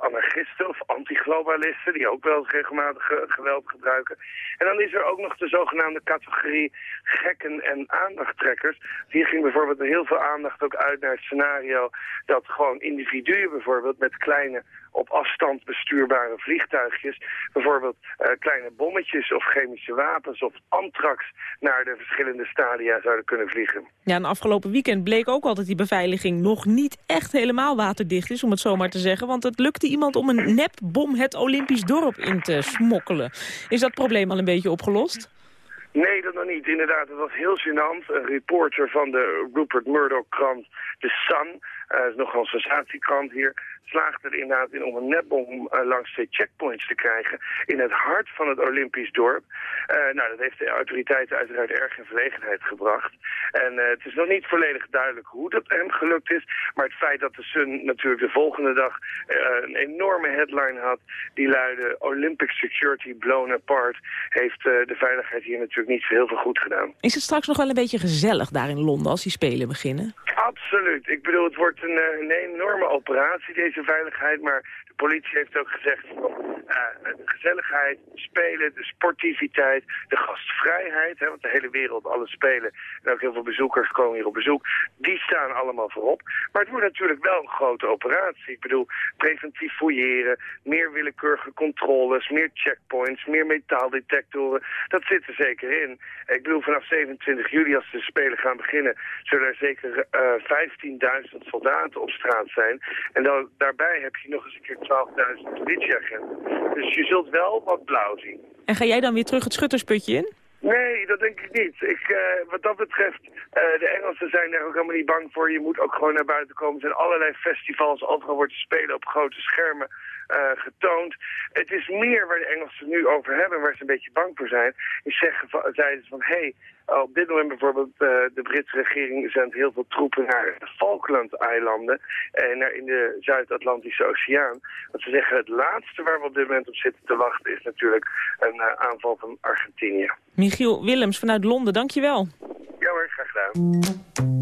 Speaker 23: anarchisten of antiglobalisten, die ook wel regelmatig geweld gebruiken. En dan is er ook nog de zogenaamde categorie gekken en aandachttrekkers. Hier ging bijvoorbeeld heel veel aandacht ook uit naar het scenario dat gewoon individuen bijvoorbeeld met kleine op afstand bestuurbare vliegtuigjes, bijvoorbeeld uh, kleine bommetjes of chemische wapens of antrax naar de verschillende stadia zouden kunnen vliegen.
Speaker 7: Ja, en afgelopen weekend bleek ook al dat die beveiliging nog niet echt helemaal waterdicht is, om het zo maar te zeggen. Want het lukte iemand om een nepbom het Olympisch dorp in te smokkelen. Is dat probleem al een beetje opgelost?
Speaker 23: Nee, dat nog niet. Inderdaad, het was heel gênant. Een reporter van de Rupert Murdoch-krant The Sun, uh, is nogal een sensatiekrant hier, slaagde er inderdaad in om een netbom uh, langs twee checkpoints te krijgen in het hart van het Olympisch dorp. Uh, nou, dat heeft de autoriteiten uiteraard erg in verlegenheid gebracht. En uh, het is nog niet volledig duidelijk hoe dat hem gelukt is, maar het feit dat de Sun natuurlijk de volgende dag een enorme headline had, die luidde Olympic Security Blown Apart, heeft de veiligheid hier natuurlijk niet heel veel goed gedaan.
Speaker 7: Is het straks nog wel een beetje gezellig daar in Londen als die Spelen beginnen?
Speaker 23: Absoluut. Ik bedoel, het wordt een, een enorme operatie, deze veiligheid, maar politie heeft ook gezegd uh, gezelligheid, spelen, de sportiviteit, de gastvrijheid, hè, want de hele wereld, alle spelen en ook heel veel bezoekers komen hier op bezoek, die staan allemaal voorop. Maar het wordt natuurlijk wel een grote operatie. Ik bedoel, preventief fouilleren, meer willekeurige controles, meer checkpoints, meer metaaldetectoren, dat zit er zeker in. Ik bedoel, vanaf 27 juli als de Spelen gaan beginnen, zullen er zeker uh, 15.000 soldaten op straat zijn. En dan, daarbij heb je nog eens een keer 12.000 politieagenten. Dus je zult wel wat blauw zien.
Speaker 7: En ga jij dan weer terug het schuttersputje in?
Speaker 23: Nee, dat denk ik niet. Ik, uh, wat dat betreft, uh, de Engelsen zijn er ook helemaal niet bang voor. Je moet ook gewoon naar buiten komen. Er zijn allerlei festivals, overal wordt spelen op grote schermen getoond. Het is meer waar de Engelsen nu over hebben, waar ze een beetje bang voor zijn. Is zeggen, zeiden ze van, hé, hey, op dit moment bijvoorbeeld uh, de Britse regering zendt heel veel troepen naar de Falkland-eilanden en naar in de Zuid-Atlantische Oceaan. Want ze zeggen, het laatste waar we op dit moment op zitten te wachten is natuurlijk een uh, aanval van Argentinië.
Speaker 7: Michiel Willems vanuit Londen, dankjewel.
Speaker 23: Ja hoor, graag gedaan.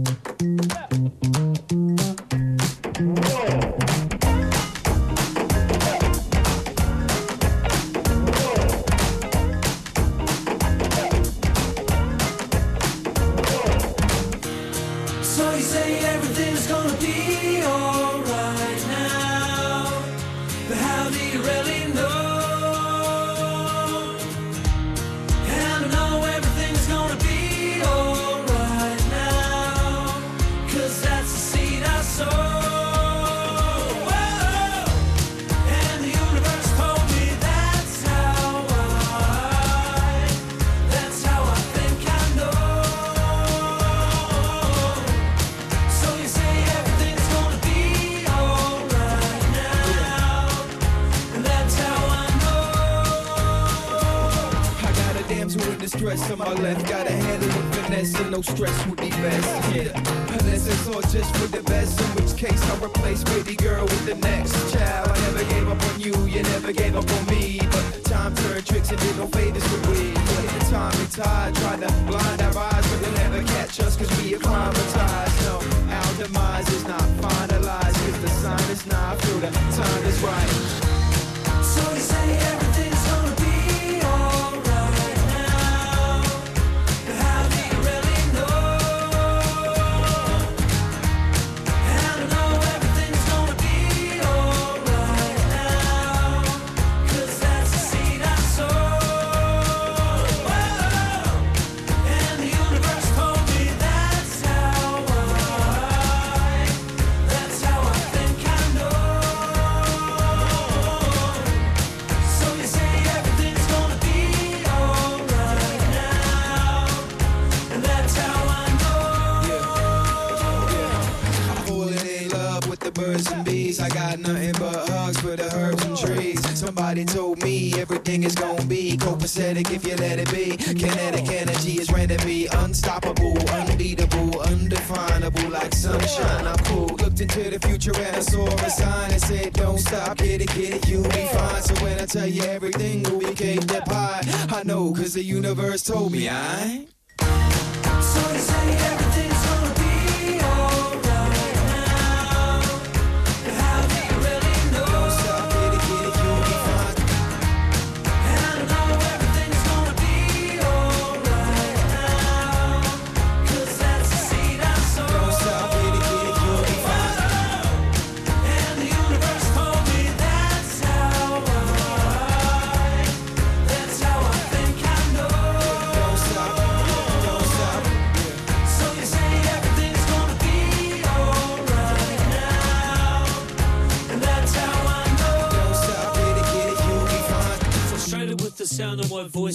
Speaker 24: No stress would be sunshine. Looked into the future and I saw a sign that said, Don't stop, get it, get it, you'll be fine. So when I tell you everything, we came that pie. I know, cause the universe told me I. So you say everything's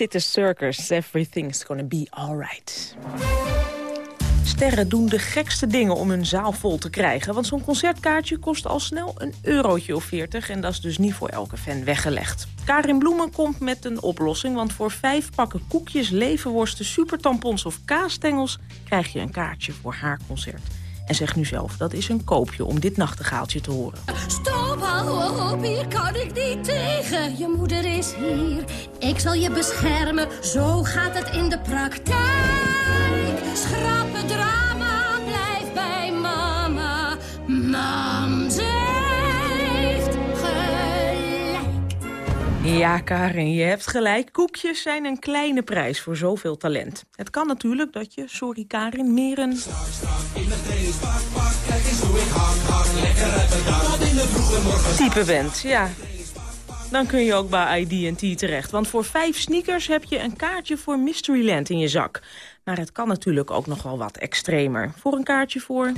Speaker 7: Babysitter Circus, everything's gonna be alright. Sterren doen de gekste dingen om hun zaal vol te krijgen. Want zo'n concertkaartje kost al snel een eurotje of 40. En dat is dus niet voor elke fan weggelegd. Karin Bloemen komt met een oplossing. Want voor vijf pakken koekjes, levenworsten, supertampons of kaasstengels... krijg je een kaartje voor haar concert. En zegt nu zelf, dat is een koopje om dit nachtegaaltje te horen.
Speaker 25: Stop, hou op, hier kan ik niet tegen. Je moeder is hier, ik zal je beschermen. Zo gaat het in de praktijk. Schrappen drama,
Speaker 7: Ja, Karin, je hebt gelijk. Koekjes zijn een kleine prijs voor zoveel talent. Het kan natuurlijk dat je, sorry Karin, meer een... type bent, ja. Dan kun je ook bij ID&T terecht. Want voor vijf sneakers heb je een kaartje voor Mysteryland in je zak. Maar het kan natuurlijk ook nog wel wat extremer. Voor een kaartje voor...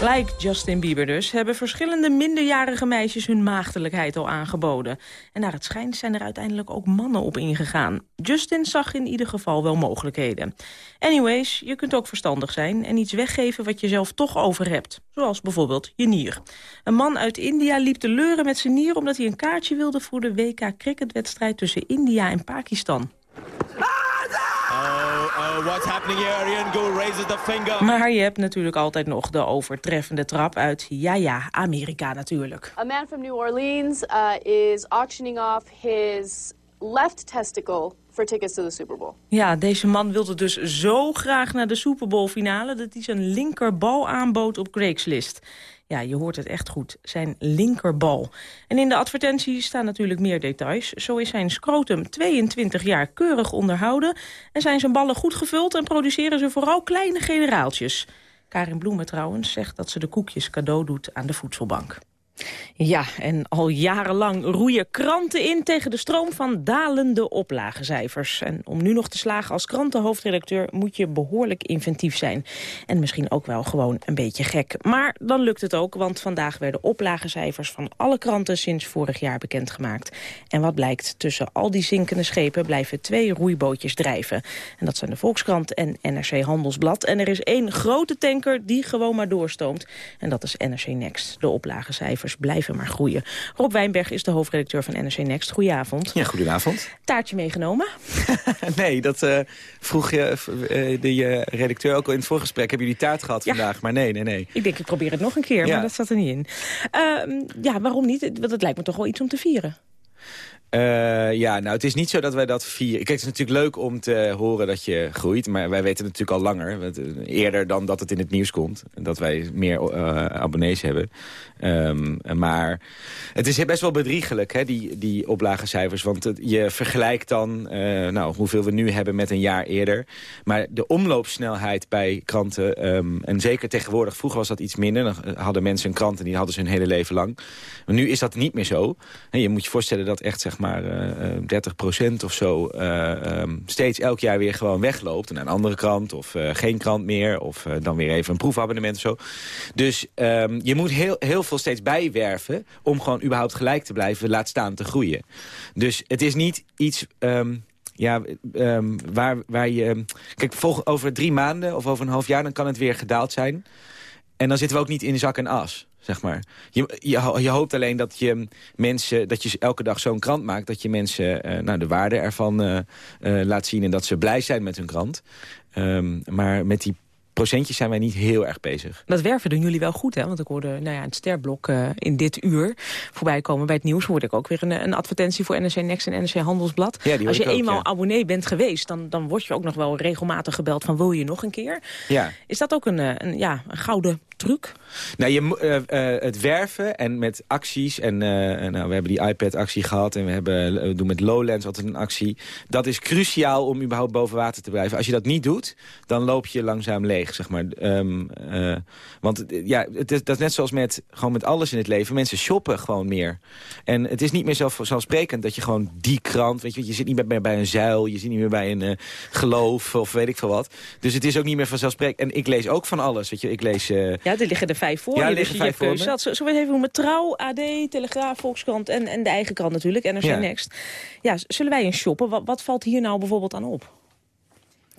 Speaker 7: Like Justin Bieber dus, hebben verschillende minderjarige meisjes hun maagdelijkheid al aangeboden. En naar het schijnt zijn er uiteindelijk ook mannen op ingegaan. Justin zag in ieder geval wel mogelijkheden. Anyways, je kunt ook verstandig zijn en iets weggeven wat je zelf toch over hebt. Zoals bijvoorbeeld je nier. Een man uit India liep te leuren met zijn nier omdat hij een kaartje wilde voor de WK cricketwedstrijd tussen India en Pakistan.
Speaker 26: Oh, what's happening here? Arian Gould raises the finger.
Speaker 7: Maar je hebt natuurlijk altijd nog de overtreffende trap uit, ja ja, Amerika natuurlijk.
Speaker 27: A man from New Orleans uh, is auctioning off his left testicle for tickets to the Super Bowl.
Speaker 7: Ja, deze man wilde dus zo graag naar de Super Bowl finale... dat hij zijn linkerbal aanbood op Craigslist. Ja, je hoort het echt goed. Zijn linkerbal. En in de advertentie staan natuurlijk meer details. Zo is zijn scrotum 22 jaar keurig onderhouden... en zijn zijn ballen goed gevuld en produceren ze vooral kleine generaaltjes. Karin Bloemen trouwens zegt dat ze de koekjes cadeau doet aan de voedselbank. Ja, en al jarenlang roeien kranten in tegen de stroom van dalende oplagecijfers. En om nu nog te slagen als krantenhoofdredacteur moet je behoorlijk inventief zijn. En misschien ook wel gewoon een beetje gek. Maar dan lukt het ook, want vandaag werden oplagecijfers van alle kranten sinds vorig jaar bekendgemaakt. En wat blijkt, tussen al die zinkende schepen blijven twee roeibootjes drijven. En dat zijn de Volkskrant en NRC Handelsblad. En er is één grote tanker die gewoon maar doorstoomt. En dat is NRC Next. De oplagecijfers blijven maar groeien. Rob Wijnberg is de hoofdredacteur van NRC Next. Goedenavond.
Speaker 28: Ja, goedenavond.
Speaker 7: Taartje meegenomen? <laughs>
Speaker 28: nee, dat uh, vroeg je, uh, de uh, redacteur ook al in het voorgesprek. Hebben jullie taart gehad
Speaker 7: Ja.
Speaker 28: vandaag? Maar nee, nee, nee.
Speaker 7: Ik denk, ik probeer het nog een keer,
Speaker 28: Ja.
Speaker 7: maar dat zat er niet in. Ehm, ja, waarom niet? Want het lijkt me toch wel iets om te vieren.
Speaker 28: Eh, ja, nou, het is niet zo dat wij dat vieren. Kijk, het is natuurlijk leuk om te horen dat je groeit. Maar wij weten natuurlijk al langer. want, eh, Eerder dan dat het in het nieuws komt. Dat wij meer eh, abonnees hebben. Ehm, maar het is best wel bedriegelijk, hè, die, die oplagecijfers. Want je vergelijkt dan nou, hoeveel we nu hebben met een jaar eerder. Maar de omloopsnelheid bij kranten... ehm, en zeker tegenwoordig, vroeger was dat iets minder. Dan hadden mensen een krant en die hadden ze hun hele leven lang. Maar nu is dat niet meer zo. En je moet je voorstellen dat echt zeg maar eh, eh, 30% of zo... eh, ehm, steeds elk jaar weer gewoon wegloopt. Naar een andere krant of eh, geen krant meer. Of eh, dan weer even een proefabonnement of zo. Dus ehm, je moet heel, heel veel steeds bijwerven... om gewoon überhaupt gelijk te blijven, laat staan te groeien. Dus het is niet iets... ehm, ja, waar, waar je... Kijk, volg, over drie maanden of over een half jaar... dan kan het weer gedaald zijn. En dan zitten we ook niet in zak en as, zeg maar. Je, je, je hoopt alleen dat je mensen... dat je elke dag zo'n krant maakt... dat je mensen eh, nou, de waarde ervan eh, eh, laat zien... en dat ze blij zijn met hun krant. Ehm, maar met die procentjes zijn wij niet heel erg bezig.
Speaker 7: Dat werven doen jullie wel goed, hè? Want ik hoorde nou ja, het sterblok in dit uur voorbij komen bij het nieuws. Hoorde ik ook weer een, een advertentie voor NRC Next en NRC Handelsblad.
Speaker 28: Ja,
Speaker 7: Als je
Speaker 28: ook,
Speaker 7: eenmaal
Speaker 28: ja.
Speaker 7: abonnee bent geweest, dan, dan word je ook nog wel regelmatig gebeld van wil je nog een keer?
Speaker 28: Ja.
Speaker 7: Is dat ook een, een, ja, een gouden truc?
Speaker 28: Nou, je, eh, eh, het werven en met acties. En eh, nou, we hebben die iPad-actie gehad. En we, hebben, we doen met Lowlands altijd een actie. Dat is cruciaal om überhaupt boven water te blijven. Als je dat niet doet, dan loop je langzaam leeg, zeg maar. Ehm, eh, want ja, het is, dat is net zoals met, gewoon met alles in het leven. Mensen shoppen gewoon meer. En het is niet meer zo vanzelfsprekend dat je gewoon die krant... Weet je, je zit niet meer bij een zuil, je zit niet meer bij een geloof of weet ik veel wat. Dus het is ook niet meer vanzelfsprekend. En ik lees ook van alles. Weet je, ik lees...
Speaker 7: Ja, er liggen er vijf voor.
Speaker 28: Ja,
Speaker 7: je,
Speaker 28: er liggen vijf voor
Speaker 7: het even noemen? Trouw, AD, Telegraaf, Volkskrant en, en de eigen krant natuurlijk, NRC
Speaker 28: Ja.
Speaker 7: Next. Ja, zullen wij eens shoppen? Wat, wat valt hier nou bijvoorbeeld aan op?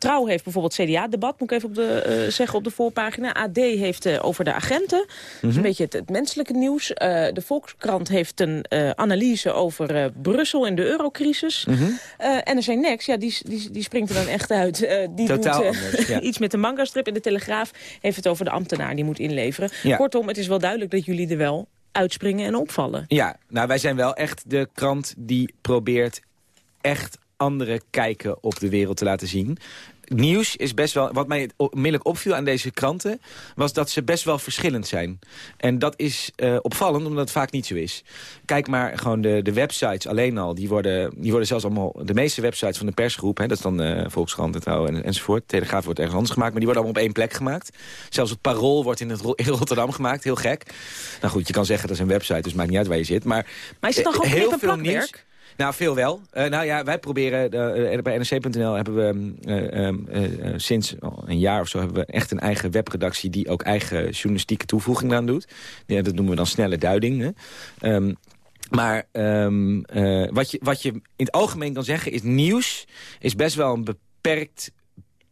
Speaker 7: Trouw heeft bijvoorbeeld CDA-debat, moet ik even op de, eh, zeggen op de voorpagina. AD heeft eh, over de agenten. Dat is
Speaker 28: Mhm.
Speaker 7: een beetje het, het menselijke nieuws. Eh, de Volkskrant heeft een analyse over Brussel en de eurocrisis.
Speaker 28: Mhm.
Speaker 7: Eh, NRC Next, ja, die, die, die springt er dan echt uit. Die
Speaker 28: Totaal
Speaker 7: doet
Speaker 28: anders, ja. <laughs>
Speaker 7: iets met de manga-strip. En de Telegraaf heeft het over de ambtenaar die moet inleveren.
Speaker 28: Ja.
Speaker 7: Kortom, het is wel duidelijk dat jullie er wel uitspringen en opvallen.
Speaker 28: Ja, nou wij zijn wel echt de krant die probeert echt andere kijken op de wereld te laten zien. Nieuws is best wel... Wat mij onmiddellijk opviel aan deze kranten... was dat ze best wel verschillend zijn. En dat is eh, opvallend, omdat het vaak niet zo is. Kijk maar gewoon de, de websites alleen al. Die worden, die worden zelfs allemaal... De meeste websites van de persgroep... Hè, dat is dan eh Volkskrant en Trouw en, enzovoort. Telegraaf wordt ergens anders gemaakt. Maar die worden allemaal op één plek gemaakt. Zelfs het Parool wordt in, het, in Rotterdam gemaakt. Heel gek. Nou goed, je kan zeggen dat is een website. Dus maakt niet uit waar je zit. Maar,
Speaker 7: Maar is het dan
Speaker 28: eh,
Speaker 7: gewoon
Speaker 28: heel veel nieuws... Nou, veel wel. Eh, nou ja, wij proberen, eh, eh, bij nrc.nl hebben we mm, eh, sinds een jaar of zo hebben we echt een eigen webredactie die ook eigen journalistieke toevoeging aan doet. Ja, dat noemen we dan snelle duiding. Hè. Ehm, maar ehm, eh, wat, je, wat je in het algemeen kan zeggen is nieuws is best wel een beperkt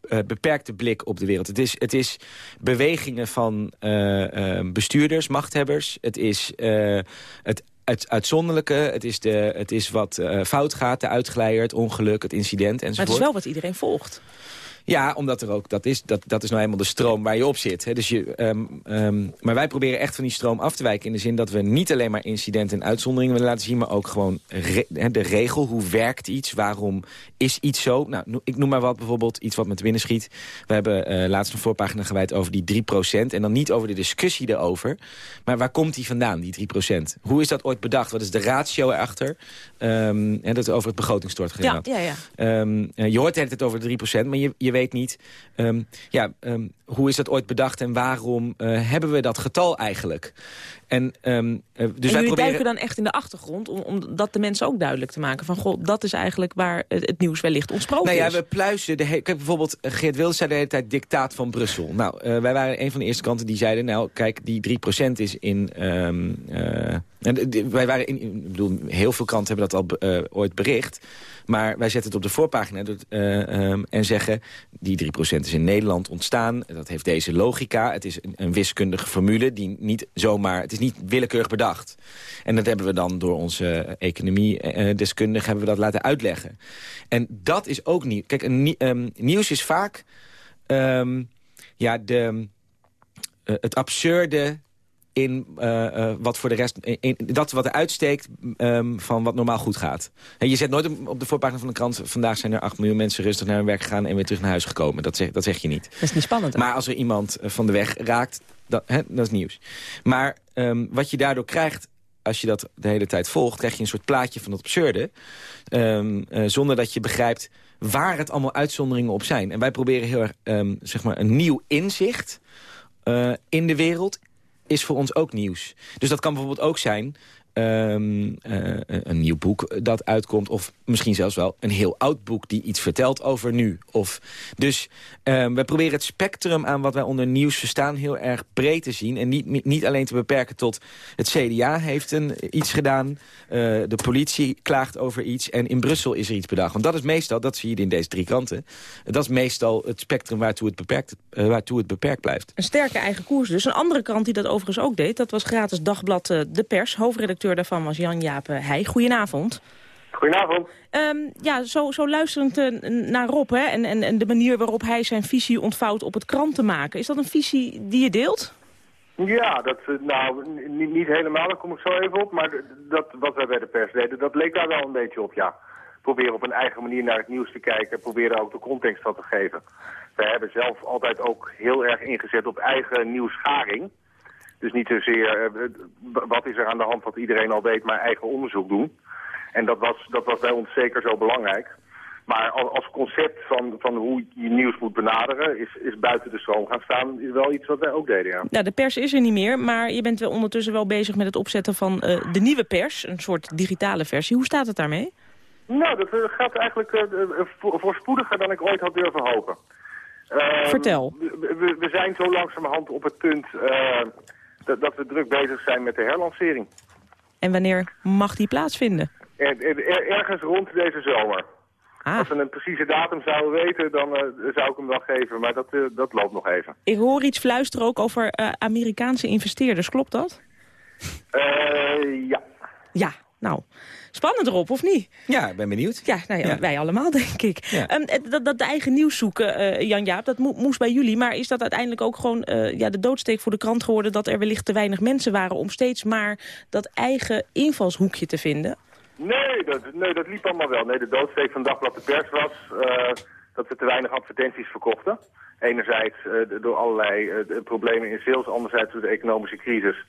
Speaker 28: eh, beperkte blik op de wereld. Het is, het is bewegingen van eh, eh, bestuurders, machthebbers. Het is het het uitzonderlijke. Het is, de, het is wat fout gaat, de uitglijder, het ongeluk, het incident enzovoort.
Speaker 7: Maar het is wel wat iedereen volgt.
Speaker 28: Ja, omdat er ook, dat is, dat, dat is nou eenmaal de stroom waar je op zit. Hè. Dus je, ehm, ehm, maar wij proberen echt van die stroom af te wijken... in de zin dat we niet alleen maar incidenten en uitzonderingen willen laten zien... maar ook gewoon re- de regel, hoe werkt iets, waarom is iets zo. Nou, no- ik noem maar wat, bijvoorbeeld iets wat met binnen schiet. We hebben eh, laatst een voorpagina gewijd over die 3%. En dan niet over de discussie erover. Maar waar komt die vandaan, die 3%? Hoe is dat ooit bedacht? Wat is de ratio erachter? Ehm, en dat is over het begrotingstort
Speaker 7: Ja,
Speaker 28: gegaan.
Speaker 7: ja, ja.
Speaker 28: Ehm, eh, je hoort tijd over de 3%, maar je, je weet niet... ehm, ja, ehm, hoe is dat ooit bedacht en waarom eh, hebben we dat getal eigenlijk? En, eh, dus
Speaker 7: en
Speaker 28: wij proberen...
Speaker 7: duiken dan echt in de achtergrond... om, om dat de mensen ook duidelijk te maken. Van, goh, dat is eigenlijk waar het, het nieuws wellicht ontsproken
Speaker 28: Nou ja,
Speaker 7: is.
Speaker 28: we pluizen de. Kijk, bijvoorbeeld eh, Geert Wilders zei de hele tijd dictaat van Brussel. Nou, wij waren een van de eerste kranten die zeiden... nou, kijk, die 3% is in... en de- de- wij waren in, ik bedoel, heel veel kranten hebben dat al ooit bericht. Maar wij zetten het op de voorpagina eh, ehm, en zeggen... die 3% is in Nederland ontstaan. Dat heeft deze logica. Het is een, wiskundige formule die niet zomaar... Het is niet willekeurig bedacht. En dat hebben we dan door onze economie-deskundige... hebben we dat laten uitleggen. En dat is ook niet... Kijk, een, ehm, nieuws is vaak... ehm, ja, de, eh, het absurde in eh, eh, wat voor de rest... In, in dat wat er uitsteekt ehm, van wat normaal goed gaat. En je zet nooit op- de voorpagina van de krant... vandaag zijn er 8 miljoen mensen rustig naar hun werk gegaan... en weer terug naar huis gekomen. Dat zeg, dat zeg je niet.
Speaker 7: Dat is niet spannend.
Speaker 28: Maar als er iemand eh, van de weg raakt, dat, hè, dat is nieuws. Maar ehm, wat je daardoor krijgt, als je dat de hele tijd volgt... krijg je een soort plaatje van het absurde. ehm, eh, zonder dat je begrijpt waar het allemaal uitzonderingen op zijn. En wij proberen heel erg zeg maar een nieuw inzicht in de wereld is voor ons ook nieuws. Dus dat kan bijvoorbeeld ook zijn... ehm, eh, een nieuw boek dat uitkomt. Of misschien zelfs wel een heel oud boek die iets vertelt over nu. Of, dus ehm, wij proberen het spectrum aan wat wij onder nieuws verstaan... heel erg breed te zien. En niet, niet alleen te beperken tot het CDA heeft een, iets gedaan. eh, de politie klaagt over iets. En in Brussel is er iets bedacht. Want dat is meestal, dat zie je in deze drie kranten... dat is meestal het spectrum waartoe het beperkt, eh, waartoe het beperkt blijft.
Speaker 7: Een sterke eigen koers dus. Een andere krant die dat overigens ook deed, dat was gratis dagblad eh, De Pers. Hoofdredacteur daarvan was Jan-Jaap Heij. Goedenavond.
Speaker 29: Goedenavond.
Speaker 7: Ehm, ja, zo, zo luisterend eh, naar Rob hè, en, en, en de manier waarop hij zijn visie ontvouwt op het kranten maken. Is dat een visie die je deelt?
Speaker 29: Ja, dat, eh, nou, niet, niet helemaal, daar kom ik zo even op. Maar dat, wat wij bij de pers deden, dat leek daar wel een beetje op, ja. Proberen op een eigen manier naar het nieuws te kijken. Proberen ook de context wat te geven. Wij hebben zelf altijd ook heel erg ingezet op eigen nieuwsgaring. Dus niet zozeer eh, wat is er aan de hand wat iedereen al weet, maar eigen onderzoek doen. En dat was, dat was bij ons zeker zo belangrijk. Maar al- als concept van, van hoe je nieuws moet benaderen, is, is buiten de stroom gaan staan, is wel iets wat wij ook deden, ja.
Speaker 7: Nou, de pers is er niet meer, maar je bent wel ondertussen wel bezig met het opzetten van eh, de nieuwe pers. Een soort digitale versie. Hoe staat het daarmee?
Speaker 29: Nou, dat eh, gaat eigenlijk vo- voorspoediger dan ik ooit had durven hopen.
Speaker 7: Vertel.
Speaker 29: We, we- zijn zo langzamerhand op het punt dat, dat we druk bezig zijn met de herlancering.
Speaker 7: En wanneer mag die plaatsvinden?
Speaker 29: Er- er- er- ergens rond deze zomer.
Speaker 7: Ah.
Speaker 29: Als we een precieze datum zouden weten, dan eh, zou ik hem wel geven. Maar dat, eh, dat loopt nog even.
Speaker 7: Ik hoor iets fluisteren ook over eh, Amerikaanse investeerders. Klopt dat?
Speaker 29: Ja.
Speaker 7: Ja, nou. Spannend erop, of niet?
Speaker 28: Ja, ik ben benieuwd.
Speaker 7: Ja, nou ja,
Speaker 28: Ja.
Speaker 7: wij allemaal, <laughs> denk ik.
Speaker 28: Ja.
Speaker 7: Ehm, eh, dat, dat de eigen nieuws zoeken, eh, Jan-Jaap, dat mo- moest bij jullie. Maar is dat uiteindelijk ook gewoon eh, ja, de doodsteek voor de krant geworden... dat er wellicht te weinig mensen waren om steeds maar dat eigen invalshoekje te vinden?
Speaker 29: Nee dat, nee, dat liep allemaal wel. Nee, de doodsteek van Dagblad de Pers was eh, dat we te weinig advertenties verkochten. Enerzijds eh, door allerlei problemen in sales, anderzijds door de economische crisis.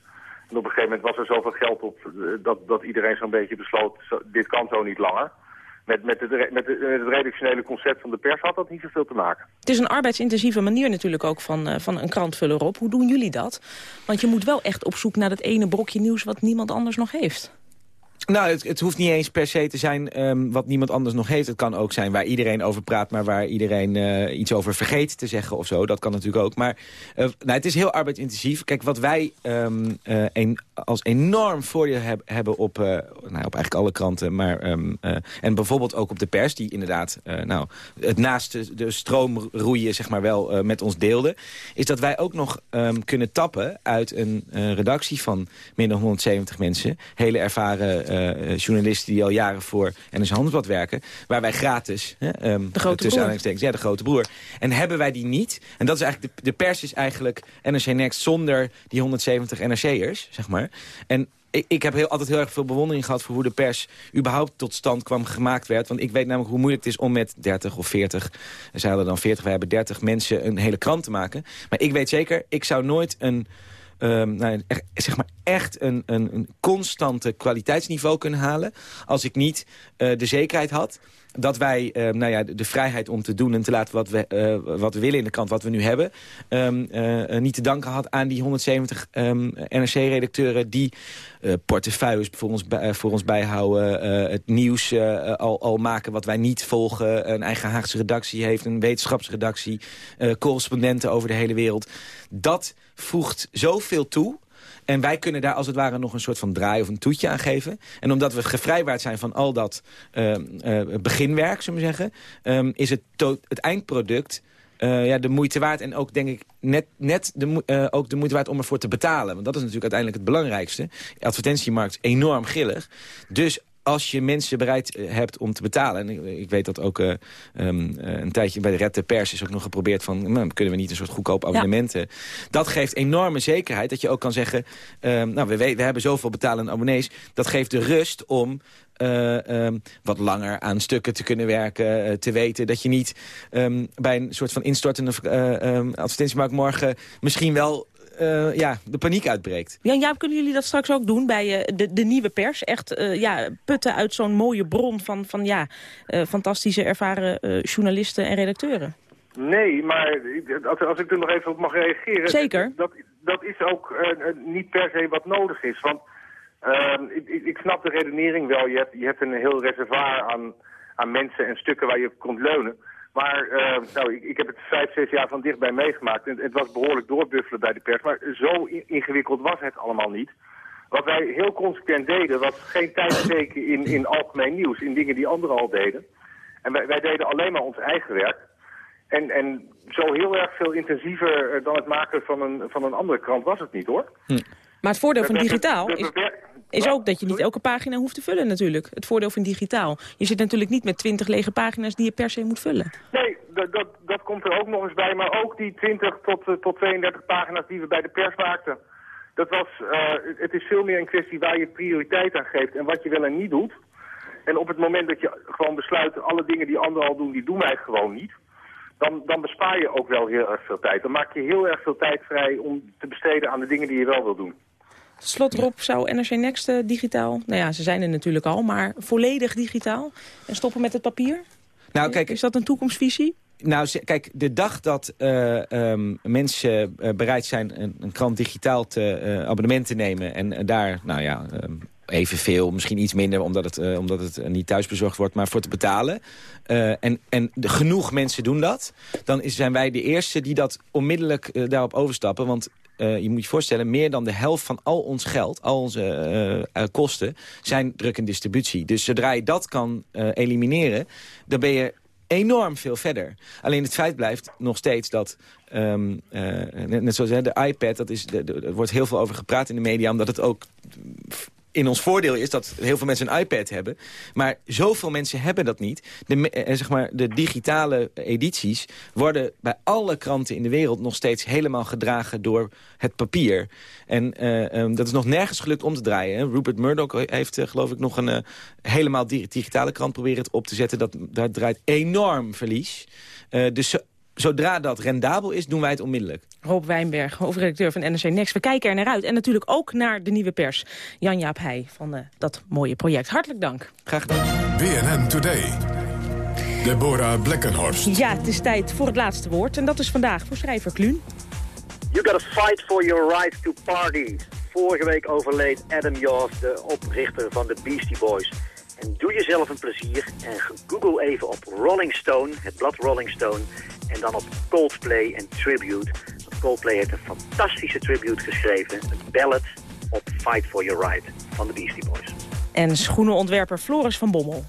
Speaker 29: Op een gegeven moment was er zoveel geld op eh, dat, dat iedereen zo'n beetje besloot, dit kan zo niet langer. Met, met, het, re- met, het- met het redactionele concept van de pers had dat niet zoveel te maken.
Speaker 7: Het is een arbeidsintensieve manier natuurlijk ook van, eh, van een krantvuller op. Hoe doen jullie dat? Want je moet wel echt op zoek naar dat ene brokje nieuws wat niemand anders nog heeft.
Speaker 28: Nou, het, het hoeft niet eens per se te zijn ehm, wat niemand anders nog heeft. Het kan ook zijn waar iedereen over praat... maar waar iedereen eh, iets over vergeet te zeggen of zo. Dat kan natuurlijk ook. Maar eh, nou, het is heel arbeidsintensief. Kijk, wat wij ehm, eh, een, als enorm voordeel heb- hebben op, nou, op eigenlijk alle kranten... Maar, ehm, eh, en bijvoorbeeld ook op de pers... die inderdaad nou, het naast de, de stroom roeien zeg maar, wel met ons deelde... is dat wij ook nog kunnen tappen uit een redactie van dan 170 mensen. Hele ervaren eh, journalisten die al jaren voor NS Handelsblad werken. Waar wij gratis, hè, ehm,
Speaker 7: De grote broer.
Speaker 28: ja, de grote broer. En hebben wij die niet, en dat is eigenlijk, de, de pers is eigenlijk NRC Next zonder die 170 NRC'ers, zeg maar. En ik, ik heb heel, altijd heel erg veel bewondering gehad voor hoe de pers überhaupt tot stand kwam gemaakt werd. Want ik weet namelijk hoe moeilijk het is om met 30 of 40, zij hadden dan 40, wij hebben 30 mensen een hele krant te maken. Maar ik weet zeker, ik zou nooit een ehm, nou, echt, zeg maar echt een, een, een constante kwaliteitsniveau kunnen halen... als ik niet eh, de zekerheid had dat wij eh, nou ja, de, vrijheid om te doen en te laten wat we, eh, wat we willen in de krant, wat we nu hebben, ehm, eh, eh, niet te danken had aan die 170 ehm, NRC-redacteuren die portefeuilles voor ons, voor ons bijhouden, het nieuws al, al maken wat wij niet volgen, een eigen Haagse redactie heeft, een wetenschapsredactie, correspondenten over de hele wereld. Dat voegt zoveel toe. En wij kunnen daar als het ware nog een soort van draai of een toetje aan geven. En omdat we gevrijwaard zijn van al dat eh, eh, beginwerk, zullen we zeggen... ehm, is het, het eindproduct eh, ja, de moeite waard. En ook, denk ik, net, net de, eh, ook de moeite waard om ervoor te betalen. Want dat is natuurlijk uiteindelijk het belangrijkste. Advertentiemarkt enorm grillig. Dus als je mensen bereid eh, hebt om te betalen... en ik, weet dat ook eh, ehm, eh, een tijdje bij de Red de Pers is ook nog geprobeerd van... nou, kunnen we niet een soort goedkoop abonnementen... Dat geeft enorme zekerheid dat je ook kan zeggen... ehm, nou, we, we hebben zoveel betalende abonnees. Dat geeft de rust om eh, ehm, wat langer aan stukken te kunnen werken. te weten dat je niet bij een soort van instortende eh, ehm, advertentiemarkt morgen misschien wel eh, ja, de paniek uitbreekt.
Speaker 7: Jan Jaap, kunnen jullie dat straks ook doen bij eh, de, de nieuwe pers? Echt eh, ja, putten uit zo'n mooie bron van, van ja, eh, fantastische ervaren eh, journalisten en redacteuren.
Speaker 29: Nee, maar als, ik er nog even op mag reageren...
Speaker 7: Zeker.
Speaker 29: Dat, dat is ook niet per se wat nodig is. Want ehm, ik, ik, ik snap de redenering wel. Je hebt, je hebt een heel reservoir aan, aan mensen en stukken waar je op kunt leunen. Maar eh, nou, ik, ik heb het vijf, zes jaar van dichtbij meegemaakt. En het was behoorlijk doorbuffelen bij de pers. Maar zo ingewikkeld was het allemaal niet. Wat wij heel consequent deden, was geen tijd steken in, in algemeen nieuws. In dingen die anderen al deden. En wij, wij deden alleen maar ons eigen werk. En, en zo heel erg veel intensiever eh, dan het maken van een, van een andere krant was het niet, hoor.
Speaker 7: Maar het voordeel van digitaal is, is ook dat je niet elke pagina hoeft te vullen natuurlijk. Het voordeel van digitaal. Je zit natuurlijk niet met twintig lege pagina's die je per se moet vullen.
Speaker 29: Nee, dat, dat, dat komt er ook nog eens bij. Maar ook die 20 tot, eh, tot 32 pagina's die we bij de pers maakten. Dat was, eh, het is veel meer een kwestie waar je prioriteit aan geeft en wat je wel en niet doet. En op het moment dat je gewoon besluit, alle dingen die anderen al doen, die doen wij gewoon niet. Dan, dan bespaar je ook wel heel erg veel tijd. Dan maak je heel erg veel tijd vrij om te besteden aan de dingen die je wel wil doen.
Speaker 7: Slot Rob, zou NRC Next eh, digitaal, nou ja, ze zijn er natuurlijk al, maar volledig digitaal en stoppen met het papier?
Speaker 28: Nou, kijk,
Speaker 7: Is dat een toekomstvisie?
Speaker 28: Nou, kijk, de dag dat eh, ehm, mensen eh, bereid zijn een, een krant digitaal te abonnement te nemen... en daar, nou ja, ehm, evenveel, misschien iets minder... omdat het, omdat het niet thuisbezorgd wordt, maar voor te betalen... en, en de, genoeg mensen doen dat... dan is, zijn wij de eerste die dat onmiddellijk daarop overstappen. Want je moet je voorstellen, meer dan de helft van al ons geld... al onze eh, eh, kosten, zijn druk en distributie. Dus zodra je dat kan eh, elimineren... dan ben je enorm veel verder. Alleen het feit blijft nog steeds dat... ehm, eh, net, zoals hè, de iPad, dat is, er wordt heel veel over gepraat in de media... omdat het ook in ons voordeel is dat heel veel mensen een iPad hebben. Maar zoveel mensen hebben dat niet. De, eh, zeg maar, de digitale edities worden bij alle kranten in de wereld... nog steeds helemaal gedragen door het papier. En eh, ehm, dat is nog nergens gelukt om te draaien. Hè. Rupert Murdoch heeft eh, geloof ik nog een eh, helemaal di- digitale krant proberen op te zetten. Dat, dat draait enorm verlies. Eh, dus zodra dat rendabel is, doen wij het onmiddellijk.
Speaker 7: Rob Wijnberg, hoofdredacteur van NRC Next. We kijken er naar uit. En natuurlijk ook naar de nieuwe pers. Jan-Jaap Heij van eh, dat mooie project. Hartelijk dank.
Speaker 28: Graag gedaan.
Speaker 6: BNN Today. Deborah Blekkenhorst.
Speaker 7: Ja, het is tijd voor het laatste woord. En dat is vandaag voor schrijver Kluun.
Speaker 30: You gotta fight for your right to party. Vorige week overleed Adam Yost, de oprichter van de Beastie Boys. En doe jezelf een plezier en google even op Rolling Stone, het blad Rolling Stone. En dan op Coldplay en Tribute. Want Coldplay heeft een fantastische tribute geschreven. Een ballad op Fight for Your Right van de Beastie Boys.
Speaker 7: En schoenenontwerper Floris van Bommel.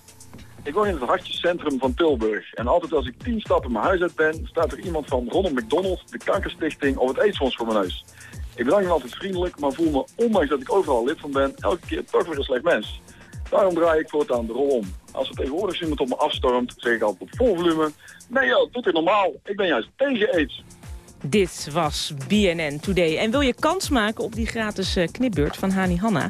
Speaker 31: Ik woon in het hartjescentrum van Tilburg. En altijd als ik tien stappen mijn huis uit ben, staat er iemand van Ronald McDonald, de Kankerstichting of het AIDS-fonds voor mijn neus. Ik bedank hem altijd vriendelijk, maar voel me, ondanks dat ik overal lid van ben, elke keer toch weer een slecht mens. Daarom draai ik voortaan de rol om. Als er tegenwoordig iemand op me afstormt, zeg ik altijd op vol volume. Nee joh, doe dit normaal. Ik ben juist tegen AIDS.
Speaker 7: Dit was BNN Today. En wil je kans maken op die gratis eh, knipbeurt van Hani Hanna?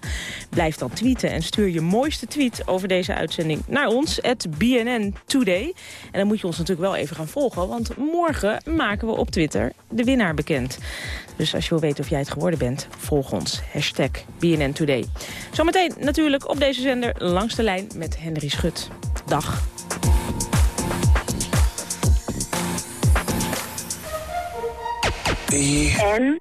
Speaker 7: Blijf dan tweeten en stuur je mooiste tweet over deze uitzending naar ons, at BNN Today. En dan moet je ons natuurlijk wel even gaan volgen, want morgen maken we op Twitter de winnaar bekend. Dus als je wil weten of jij het geworden bent, volg ons. Hashtag BNN Today. Zometeen natuurlijk op deze zender langs de lijn met Henry Schut. Dag.
Speaker 32: En?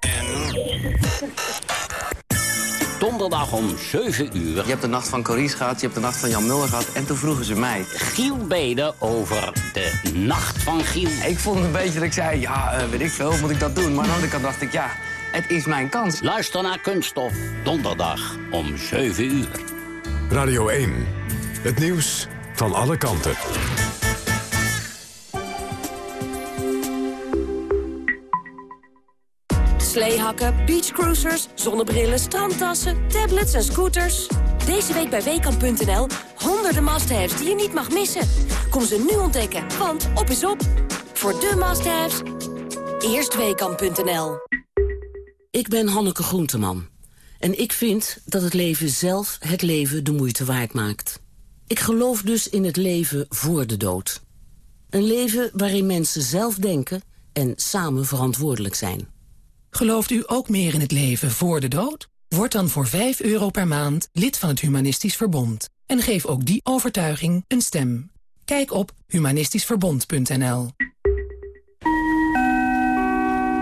Speaker 32: Donderdag om 7 uur. Je hebt de nacht van Cories gehad, je hebt de nacht van Jan Mulder gehad... en toen vroegen ze mij... Giel Beden over de nacht van Giel. Ik vond het een beetje dat ik zei, ja, eh, weet ik veel, moet ik dat doen? Maar aan de andere kant dacht ik, ja, het is mijn kans. Luister naar Kunststof, donderdag om 7 uur.
Speaker 6: Radio 1. Het nieuws van alle kanten.
Speaker 33: Sleehakken, beachcruisers, zonnebrillen, strandtassen, tablets en scooters.
Speaker 2: Deze week bij Weekamp.nl honderden must-haves die je niet mag missen. Kom ze nu ontdekken, want op is op. Voor de must-haves, eerst Weekamp.nl.
Speaker 34: Ik ben Hanneke Groenteman. En ik vind dat het leven zelf het leven de moeite waard maakt. Ik geloof dus in het leven voor de dood. Een leven waarin mensen zelf denken en samen verantwoordelijk zijn.
Speaker 35: Gelooft u ook meer in het leven voor de dood? Word dan voor 5 euro per maand lid van het Humanistisch Verbond. En geef ook die overtuiging een stem. Kijk op humanistischverbond.nl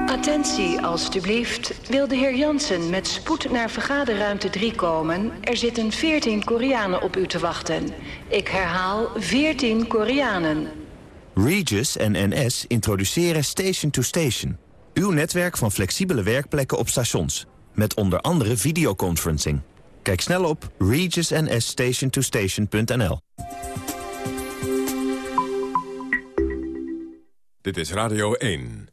Speaker 36: Attentie, alstublieft. Wil de heer Jansen met spoed naar vergaderruimte 3 komen? Er zitten 14 Koreanen op u te wachten. Ik herhaal 14 Koreanen.
Speaker 37: Regis en NS introduceren Station to Station. Uw netwerk van flexibele werkplekken op stations. Met onder andere videoconferencing. Kijk snel op regisnsstationtostation.nl
Speaker 6: Dit is Radio 1.